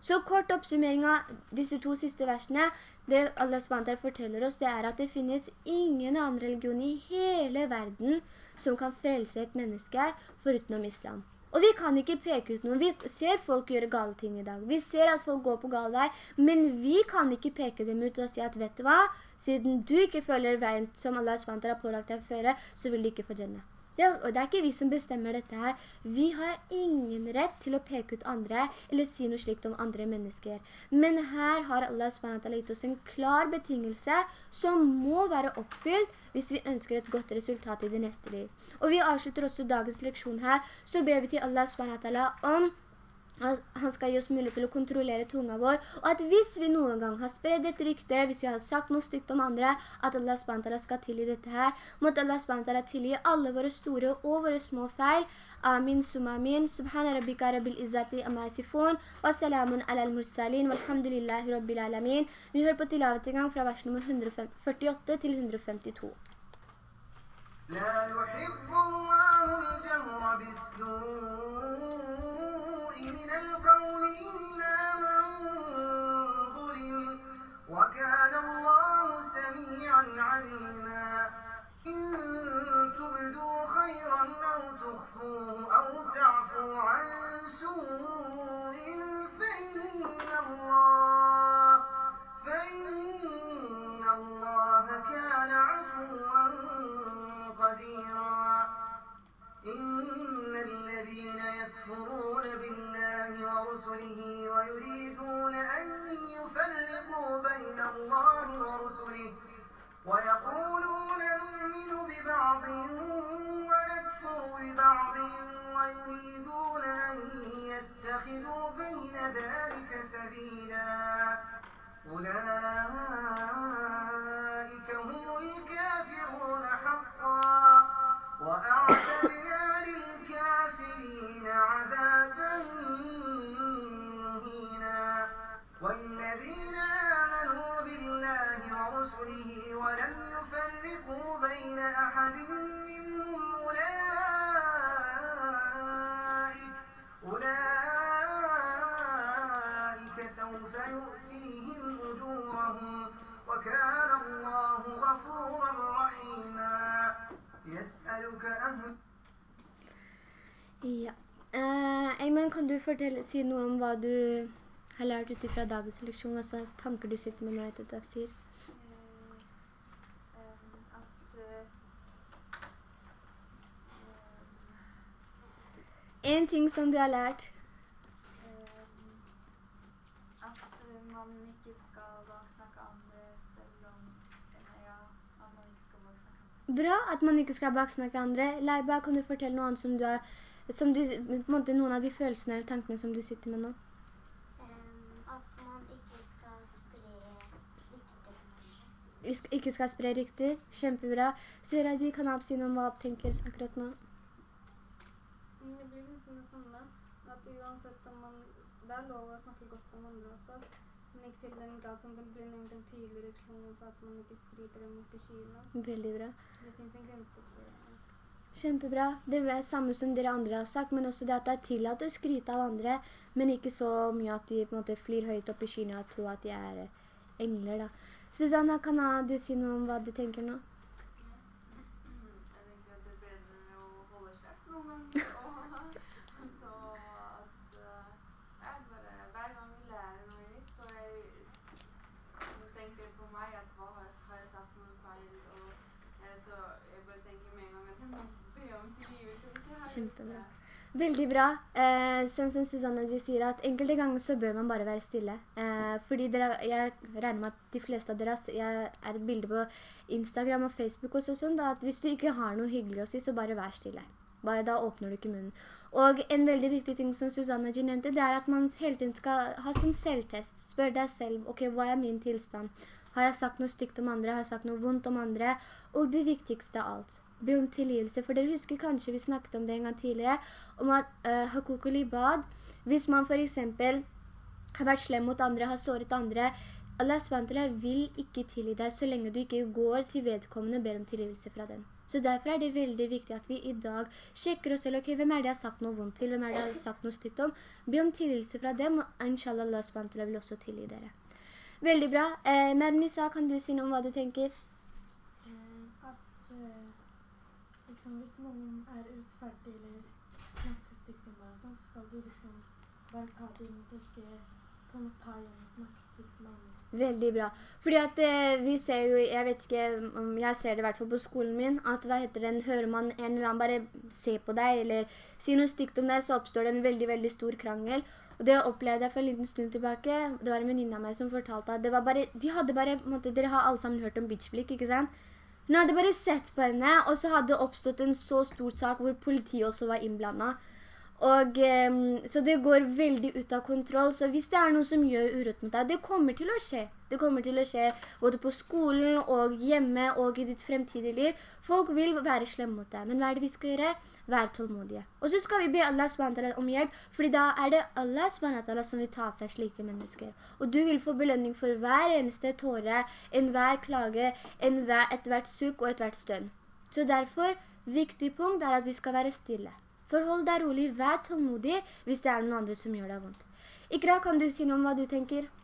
Så kort oppsummering av disse to siste versene, det Allah SWT forteller oss, det er at det finnes ingen annen religion i hele verden som kan frelse et menneske forutenom islam. Og vi kan ikke peke ut noen. Vi ser folk gjøre gale ting i dag. Vi ser at folk går på gale vei, men vi kan ikke peke dem ut og si at, vet du hva? Siden du ikke følger veien som Allah SWT har pålagt deg å føre, så vil du ikke få denne. Det, og det er ikke vi som bestemmer dette her. Vi har ingen rett til å peke ut andre, eller si noe slikt om andre mennesker. Men her har Allah SWT gitt oss en klar betingelse som må være oppfylt hvis vi ønsker et godt resultat i det neste liv. Og vi avslutter også dagens leksjon her, så ber vi til Allah SWT om han skal gi oss mulighet til å kontrollere tunga vår, og at hvis vi noen gang har spredd et rykte, hvis vi har sagt noe stygt om andre, at Allah SWT skal tilgi dette her, måtte Allah SWT tilgi alle våre store og våre små feil. Amin, summa amin. Subhana rabbika rabbil izzati amma yasifun, wa salamun ala al-mursalin, walhamdulillahi rabbil alamin. Vi hører på tilavet en gang fra vers nummer 148 til 152. لا يحب الله الجمر بالسوء وكان الله سميعا عليما. إن تبدوا خيرا أو تخفوه أو تعفو عن si noe om hva du har lært ut fra dagens leksjon? Hva slags tanker du sitter med nå etter tafsir? En ting som du har lært. At man ikke skal baksnakke andre selv om ja, at man ikke skal baksnakke andre. Bra at man ikke skal baksnakke andre. Leiba, kan du fortelle noe annet som du har som du, måte, noen av de følelsene eller tankene som du sitter med nå? Um, at man ikke skal spre rykter. Ikke skal spre rykter? Kjempebra. Siraji, kan jeg si noe om hva du tenker akkurat nå? Mm, det blir litt det samme. At uansett om man... Det er lov å snakke godt om andre også. Men ikke til den grad som det blir nevnt en tidligere reaksjon, så at man ikke skriter dem i skyene. Veldig bra. Det finnes en grense for det. Kjempebra. Det er samme som dere andre har sagt, men også det at det er tillatt å skryte av andre, men ikke så mye at de på en måte flyr høyt opp i skyene og tror at de er eh, engler da. Susanna, kan du si noe om hva du tenker nå? Jeg tenker at det er bedre å holde kjeft noen ganger, og så at uh, jeg bare, hver gang vi lærer noe nytt, så jeg tenker på meg at hva har jeg sagt noe feil, og så jeg bare tenker med en gang at jeg må Kjempebra. Veldig bra. Eh, sånn som Susanne sier at enkelte ganger så bør man bare være stille. Eh, fordi dere, jeg regner med at de fleste av dere jeg er et bilde på Instagram og Facebook og sånn, da, at hvis du ikke har noe hyggelig å si, så bare vær stille. Bare da åpner du ikke munnen. Og en veldig viktig ting som Susanne nevnte, det er at man hele tiden skal ha sånn selvtest. Spør deg selv, ok, hva er min tilstand? Har jeg sagt noe stygt om andre? Har jeg sagt noe vondt om andre? Og det viktigste av alt, be om tilgivelse, for dere husker kanskje vi snakket om det en gang tidligere, om at uh, hakukul ibad, hvis man for eksempel har vært slem mot andre, har såret andre, Allah SWT vil ikke tilgi deg så lenge du ikke går til vedkommende og ber om tilgivelse fra den. Så derfor er det veldig viktig at vi i dag sjekker oss selv, ok, hvem er det jeg har sagt noe vondt til, hvem er det jeg har sagt noe stygt om, be om tilgivelse fra dem, og inshallah Allah SWT vil også tilgi dere. Veldig bra. Eh, Mernisa, kan du si noe om hva du tenker? Liksom hvis noen er urettferdig eller snakker stygt om deg sånn, så skal du liksom bare ta det inn til ikke måte ta igjen og snakke stygt med andre. Veldig bra. Fordi at eh, vi ser jo, jeg vet ikke om jeg ser det i hvert fall på skolen min, at hva heter den, hører man en eller annen bare se på deg eller si noe stygt om deg, så oppstår det en veldig, veldig stor krangel. Og det opplevde jeg for en liten stund tilbake. Det var en venninne av meg som fortalte at det var bare, de hadde bare, måtte, dere har alle sammen hørt om bitchblikk, ikke sant? Hun hadde bare sett på henne, og så hadde det oppstått en så stor sak hvor politiet også var innblandet. Og, um, så det går veldig ut av kontroll, så hvis det er noe som gjør urett mot deg, det kommer til å skje. Det kommer til å skje både på skolen og hjemme og i ditt fremtidige liv. Folk vil være slemme mot deg, men hva er det vi skal gjøre? Vær tålmodige. Og så skal vi be Allah SWT om hjelp, fordi da er det Allah SWT som vil ta seg slike mennesker. Og du vil få belønning for hver eneste tåre, enhver klage, en hver, et hvert sukk og et hvert stønn. Så derfor, viktig punkt er at vi skal være stille. Forhold deg rolig, vær tålmodig hvis det er noen andre som gjør deg vondt. Ikra, kan du si noe om hva du tenker? For.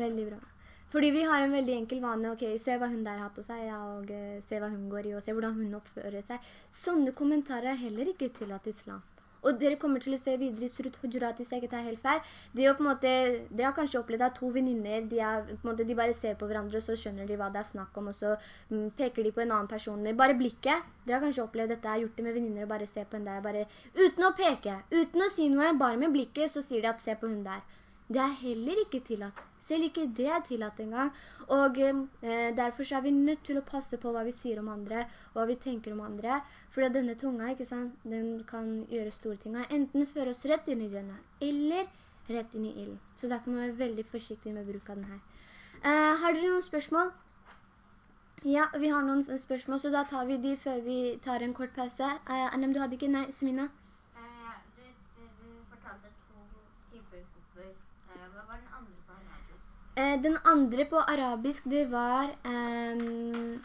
Veldig bra. Fordi vi har en veldig enkel vane, ok, se hva hun der har på seg, og eh, se hva hun går i, og se hvordan hun oppfører seg. Sånne kommentarer er heller ikke tillatt islam. Og dere kommer til å se videre i Surut Hujurat hvis jeg ikke tar helt feil. Måte, dere har kanskje opplevd at to veninner, de, er, måte, de bare ser på hverandre, og så skjønner de hva det er snakk om, og så mm, peker de på en annen person. med Bare blikket. Dere har kanskje opplevd dette, gjort det med veninner, og bare se på en der, bare uten å peke, uten å si noe, bare med blikket, så sier de at se på hun der. Det er heller ikke tillatt. Selv ikke det er tillatt en gang. Og eh, derfor er vi nødt til å passe på hva vi sier om andre, og hva vi tenker om andre. For denne tunga, ikke sant, den kan gjøre store ting. Enten føre oss rett inn i Jannah, eller rett inn i ild. Så derfor må vi være veldig forsiktige med bruk av den her. Eh, har dere noen spørsmål? Ja, vi har noen spørsmål, så da tar vi de før vi tar en kort pause. Eh, Annem, du hadde ikke? Nei, Semina? Eh, så du, du fortalte to typer koffer. Eh, hva var den andre på arabisk? Eh, den andre på arabisk, det var ehm,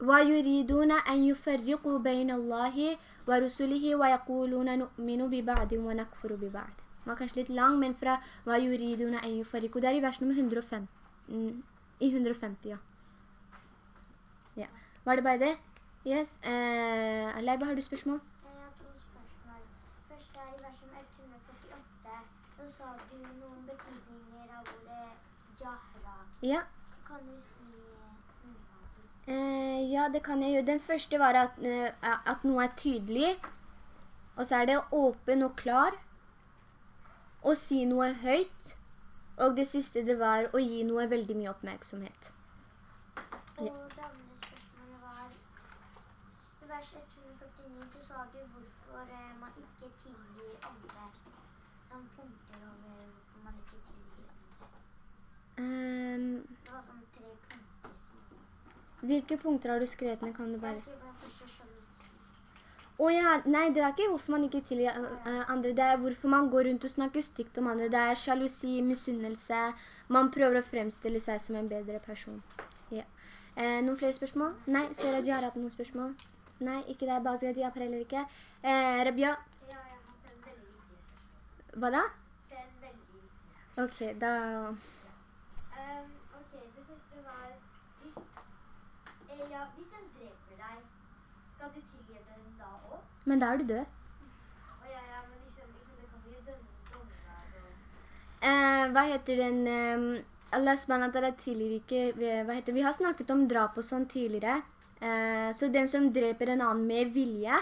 وَيُرِيدُونَ أَن يُفَرِّقُوا بَيْنَ اللَّهِ وَرُسُلِهِ وَيَقُولُونَ نُؤْمِنُ بِبَعْدٍ وَنَكْفُرُ بِبَعْدٍ. Den var kanskje litt lang, men fra وَيُرِيدُونَ أَن يُفَرِّقُوا. Det er i vers nummer 150. mm, I 150, ja. Ja. Var det bare det? Yes. Eh, Leiba, har du spørsmål? Jeg har to spørsmål. Først er i versen 148, så sa du noen betydninger av ordet jahra. Ja. Kan du si eh? Eh, ja, det kan jeg gjøre. Den første var at, eh, at noe er tydelig, og så er det åpen og klar, og si noe høyt, og det siste det var å gi noe veldig mye oppmerksomhet. Og det andre spørsmålet var i vers 149 så sa du hvorfor eh, man ikke tilgir. Noen punkter over hvorfor man ikke. Det var sånn tre punkter hvilke punkter har du skrevet ned, kan du bare... Å oh, ja, nei, det er ikke hvorfor man ikke tilgir uh, andre, det er hvorfor man går rundt og snakker stygt om andre. Det er sjalusi, misunnelse, man prøver å fremstille seg som en bedre person. Ja. Eh, noen flere spørsmål? Nei, ser jeg har hatt noen spørsmål? Nei, ikke det, Bagdad, jeg har heller ikke. Eh, Rabia, Ja, jeg har hatt en veldig liten spørsmål. hva da? Det er en veldig liten Ok, da... Um, ok, det første var hvis, eh, ja, hvis en dreper deg, skal du tilgi den da også? Men da er du død. Å ja, ja, men liksom, liksom det kommer jo dømme deg og... Eh, hva heter den? Eh, Allah subhanahu tilgir ikke, hva heter, vi har snakket om drap og sånn tidligere. Eh, så den som dreper en annen med vilje,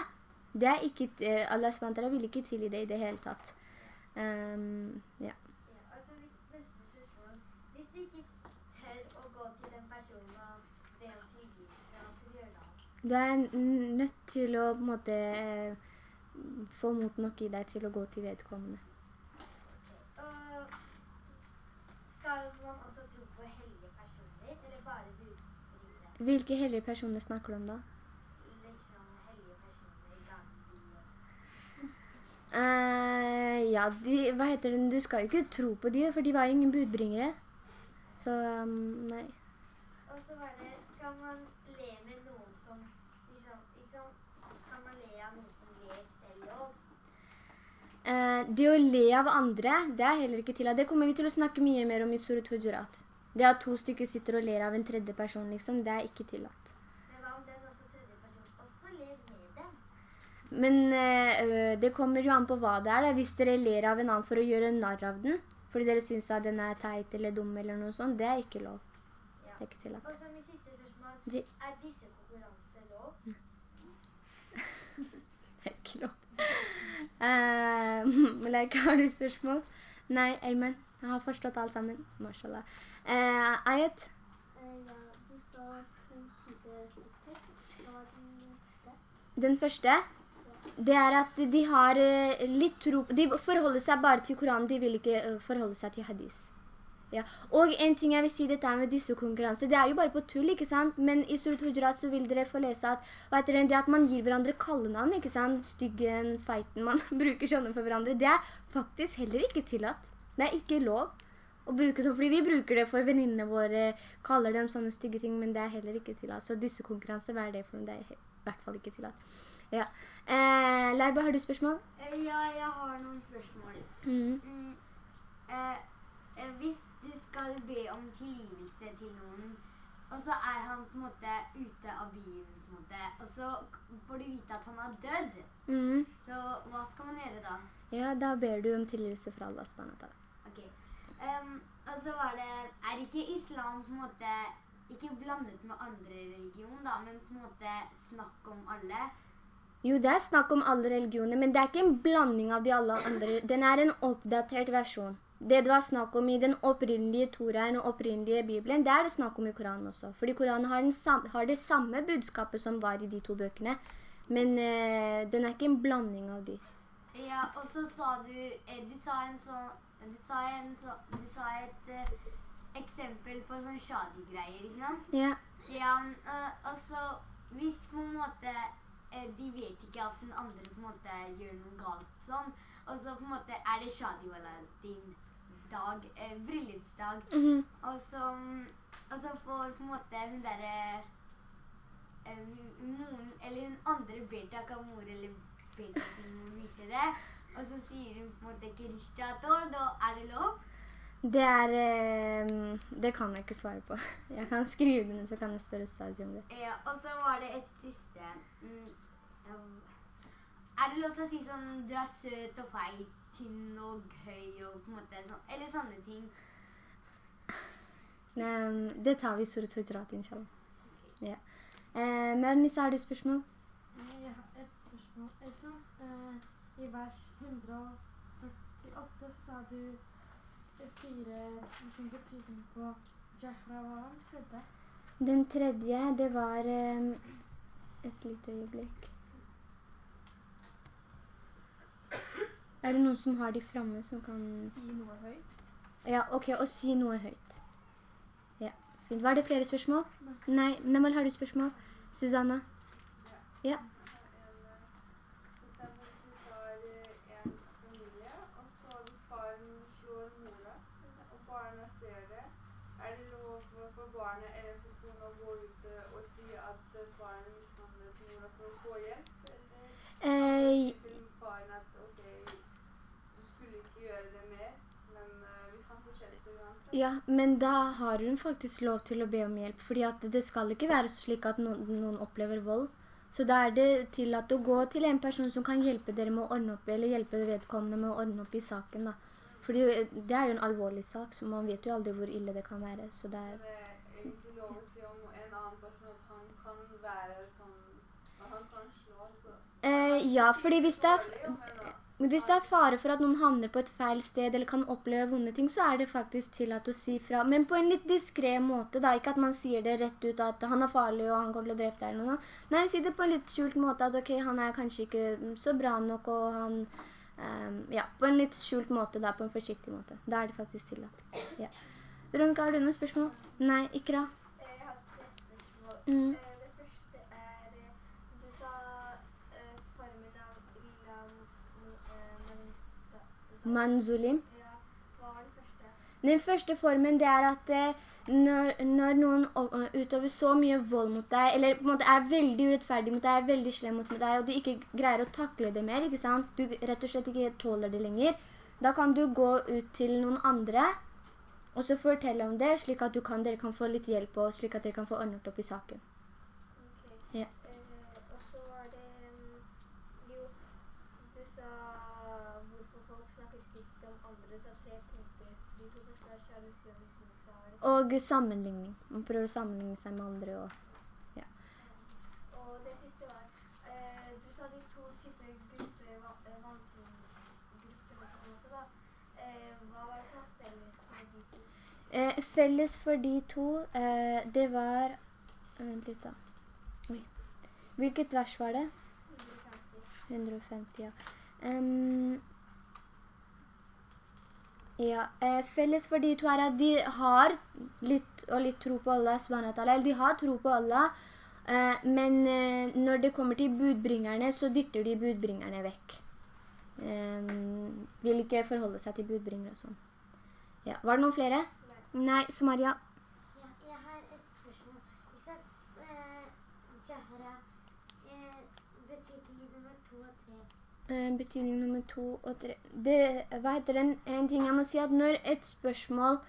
det er ikke, eh, Allah SWT vil ikke tilgi det i det hele tatt. Um, ja. Ja, altså hvis, neste spørsmål. Hvis du ikke tør å gå til den personen og be om tilgivelse, hva skal du gjøre da? Du er nødt til å på en måte eh, få mot nok i deg til å gå til vedkommende. Skal man også tro på hellige personer, eller bare budbringere? Hvilke hellige personer snakker du om da? Liksom hellige personer, Gandhi. Eh, ja, de, hva heter den? Du skal jo ikke tro på de, for de var jo ingen budbringere. Så, um, nei. Og så var det, skal man le med noen som, liksom, liksom, skal man le av noen som le selv lov? Eh, det å le av andre, det er heller ikke tillatt. Det kommer vi til å snakke mye mer om i Surat Hujurat. Det at to stykker sitter og ler av en tredje person, liksom, det er ikke tillatt. Men hva om den også tredje person også ler med dem? Men eh, det kommer jo an på hva det er. Da. Hvis dere ler av en annen for å gjøre narr av den, fordi dere synes at den er teit eller dum eller noe sånt, det er ikke lov. Ja. Det er ikke tillatt. Og så mitt siste spørsmål. Er disse konkurranser lov? Det er ikke lov. Eh, Malaika, har du spørsmål? Nei, amen. Jeg har forstått alt sammen. Mashallah. Uh, Ayat? ja, du sa den første? Det er at de har eh, litt tro, de forholder seg bare til Koranen, de vil ikke eh, forholde seg til hadis. Ja. Og en ting jeg vil si dette med disse konkurranser, det er jo bare på tull, ikke sant? Men i Surat Hujurat så vil dere få lese at, hva heter det, det at man gir hverandre kallenavn, ikke sant? Styggen, feiten, man bruker sånne for hverandre. Det er faktisk heller ikke tillatt. Det er ikke lov å bruke sånn, fordi vi bruker det for venninnene våre, kaller dem sånne stygge ting, men det er heller ikke tillatt. Så disse konkurranser, hva er det for noe? Det er i hvert fall ikke tillatt. Ja. Eh, Leiba, har du spørsmål? Ja, jeg har noen spørsmål. Mm. Mm, eh, eh, hvis du skal be om tilgivelse til noen, og så er han på en måte ute av byen, på en måte, og så får du vite at han har dødd, Mm. så hva skal man gjøre da? Ja, da ber du om tilgivelse fra Allah subhanahu Ok. Um, og så var det, er ikke islam på en måte, ikke blandet med andre religion da, men på en måte snakk om alle? Jo, det er snakk om alle religioner, men det er ikke en blanding av de alle andre. Den er en oppdatert versjon. Det det var snakk om i den opprinnelige Toraen og opprinnelige Bibelen, det er det snakk om i Koranen også. Fordi Koranen har, den sam har det samme budskapet som var i de to bøkene, men eh, den er ikke en blanding av de. Ja, og så sa du, eh, du sa en sånn, du sa, en sånn, du sa et eh, eksempel på sånn shadi-greier, ikke sant? Ja, Ja, og altså, hvis på en måte eh, de vet ikke at den andre på en måte gjør noe galt sånn, og så på en måte er det shadiwala din dag, eh, bryllupsdag, Mhm. og så, mm, og så får på en måte hun derre eh, moren, eller hun andre ber av mor eller av sin vite det, og så sier hun på en måte kirishtator, da er det lov? det er, eh, det kan jeg ikke svare på. Jeg kan skrive det, så kan jeg spørre Stazi om det. Ja, og så var det et siste. Mm, er det lov til å si sånn, du er søt og feit, tynn og høy og på en måte sånn, eller sånne ting? Um, det tar vi i Surat Hujurat, inshallah. Ja. Eh, men Nissa, har du spørsmål? Jeg har et spørsmål. Altså, eh, I vers 148 så sa du eh, fire liksom, betydning på Jahra. Hva var den tredje? Den tredje, det var um, et lite øyeblikk. Er det noen som har de fremme som kan... Si noe høyt. Ja, ok, og si noe høyt. Ja, fint. Var det flere spørsmål? Nei. Nemal, har du spørsmål? Susanne? Ja. For barnet eller for kona å gå ut og si at barnet faren mishandlet mora for å få hjelp? Eller Eh, si til faren at ok, du skulle ikke gjøre det mer, men eh, hvis han fortsetter uansett, ja, men da har hun faktisk lov til å be om hjelp, fordi at det skal ikke være slik at noen, noen opplever vold. Så da er det tillatt å gå til en person som kan hjelpe dere med å ordne opp, eller hjelpe vedkommende med å ordne opp i saken da. Fordi det er jo en alvorlig sak, så man vet jo aldri hvor ille det kan være. Så det er... Det er egentlig lov å si om en annen person at han kan være sånn, at han kan slå, så... Eh, ja, fordi hvis det, er, men hvis det er fare for at noen havner på et feil sted eller kan oppleve vonde ting, så er det faktisk tillatt å si fra. Men på en litt diskret måte da, ikke at man sier det rett ut at han er farlig og han kommer til å drepe deg eller noe. Nei, si det på en litt skjult måte at ok, han er kanskje ikke så bra nok og han, Um, ja, på en litt skjult måte da, på en forsiktig måte. Da er det faktisk tillatt. Ja. Veronica, har du noen spørsmål? Nei, ikke da. Jeg har tre spørsmål. Mm. Eh, Det første er eh, Du sa eh, formen av illa Manzulim. Den første formen det er at eh, når, når noen utøver så mye vold mot deg, eller på en måte er veldig urettferdig mot deg, er veldig slem mot deg, og du ikke greier å takle det mer, ikke sant? Du rett og slett ikke tåler det lenger, da kan du gå ut til noen andre, og så fortelle om det, slik at kan, dere kan få litt hjelp, og slik at dere kan få ordnet opp i saken. Ok. Ja. Eh, og så var det mm, jo, du sa hvorfor folk snakker stygt om andre, så tre punkter. De to første er sjalusi og mislinnelse. var det Og sammenligning. Man prøver å sammenligne seg med andre, og Og det siste var, eh, du sa de to typer grupper, eh, en måte da. Eh, hva var det som var felles for de to? Eh, felles for de to, eh, det var... Vent litt da. Oi. Hvilket vers var det? 150. 150, ja. Ehm, ja, eh, felles for de to er at de har litt og litt tro på Allah, SWT, eller de har tro på Allah, eh, men eh, når det kommer til budbringerne, så dytter de budbringerne vekk. Vil ikke forholde seg til budbringere og sånn. Ja, var det noen flere? Nei, Somaria. Ja, jeg har et spørsmål. Hvis at eh, Jahra eh, betyr de nummer to og tre. Eh, betydning nummer to og tre. Det, hva heter den? En ting jeg må si at når et spørsmål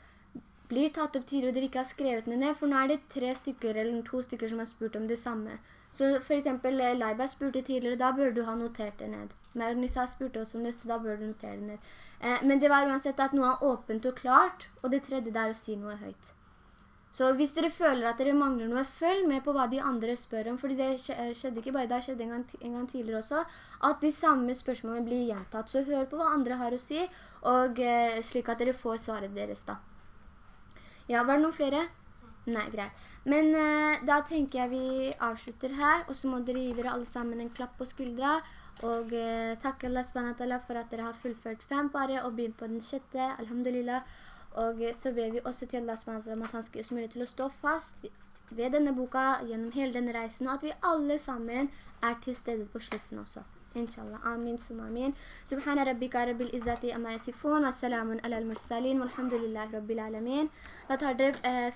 blir tatt opp tidligere og dere ikke har skrevet det ned, for nå er det tre stykker eller to stykker som har spurt om det samme. Så for eksempel eh, Leiba spurte tidligere, da bør du ha notert det ned. Mernisa spurte også om det, så da bør du notere det ned. Eh, men det var uansett at noe er åpent og klart, og det tredje det er å si noe høyt. Så hvis dere føler at dere mangler noe, følg med på hva de andre spør om, fordi det eh, skjedde ikke bare, det skjedde en gang, en gang tidligere også, at de samme spørsmålene blir gjentatt. Så hør på hva andre har å si, og eh, slik at dere får svaret deres da. Ja, var det noen flere? Nei, greit. Men eh, da tenker jeg vi avslutter her, og så må dere gi dere alle sammen en klapp på skuldra, og eh, takk Allah for at dere har fullført fem pare og begynt på den sjette, alhamdulillah. Og så ber vi også til Allah SWT om at han skal gi mulighet til å stå fast ved denne boka gjennom hele denne reisen, og at vi alle sammen er til stede på slutten også. Inshallah. Amin, sum amin. Subhana rabbika rabbil izzati amma yasifun, wassalamun ala al-mursalin, walhamdulillahi rabbil alamin. Da tar dere eh,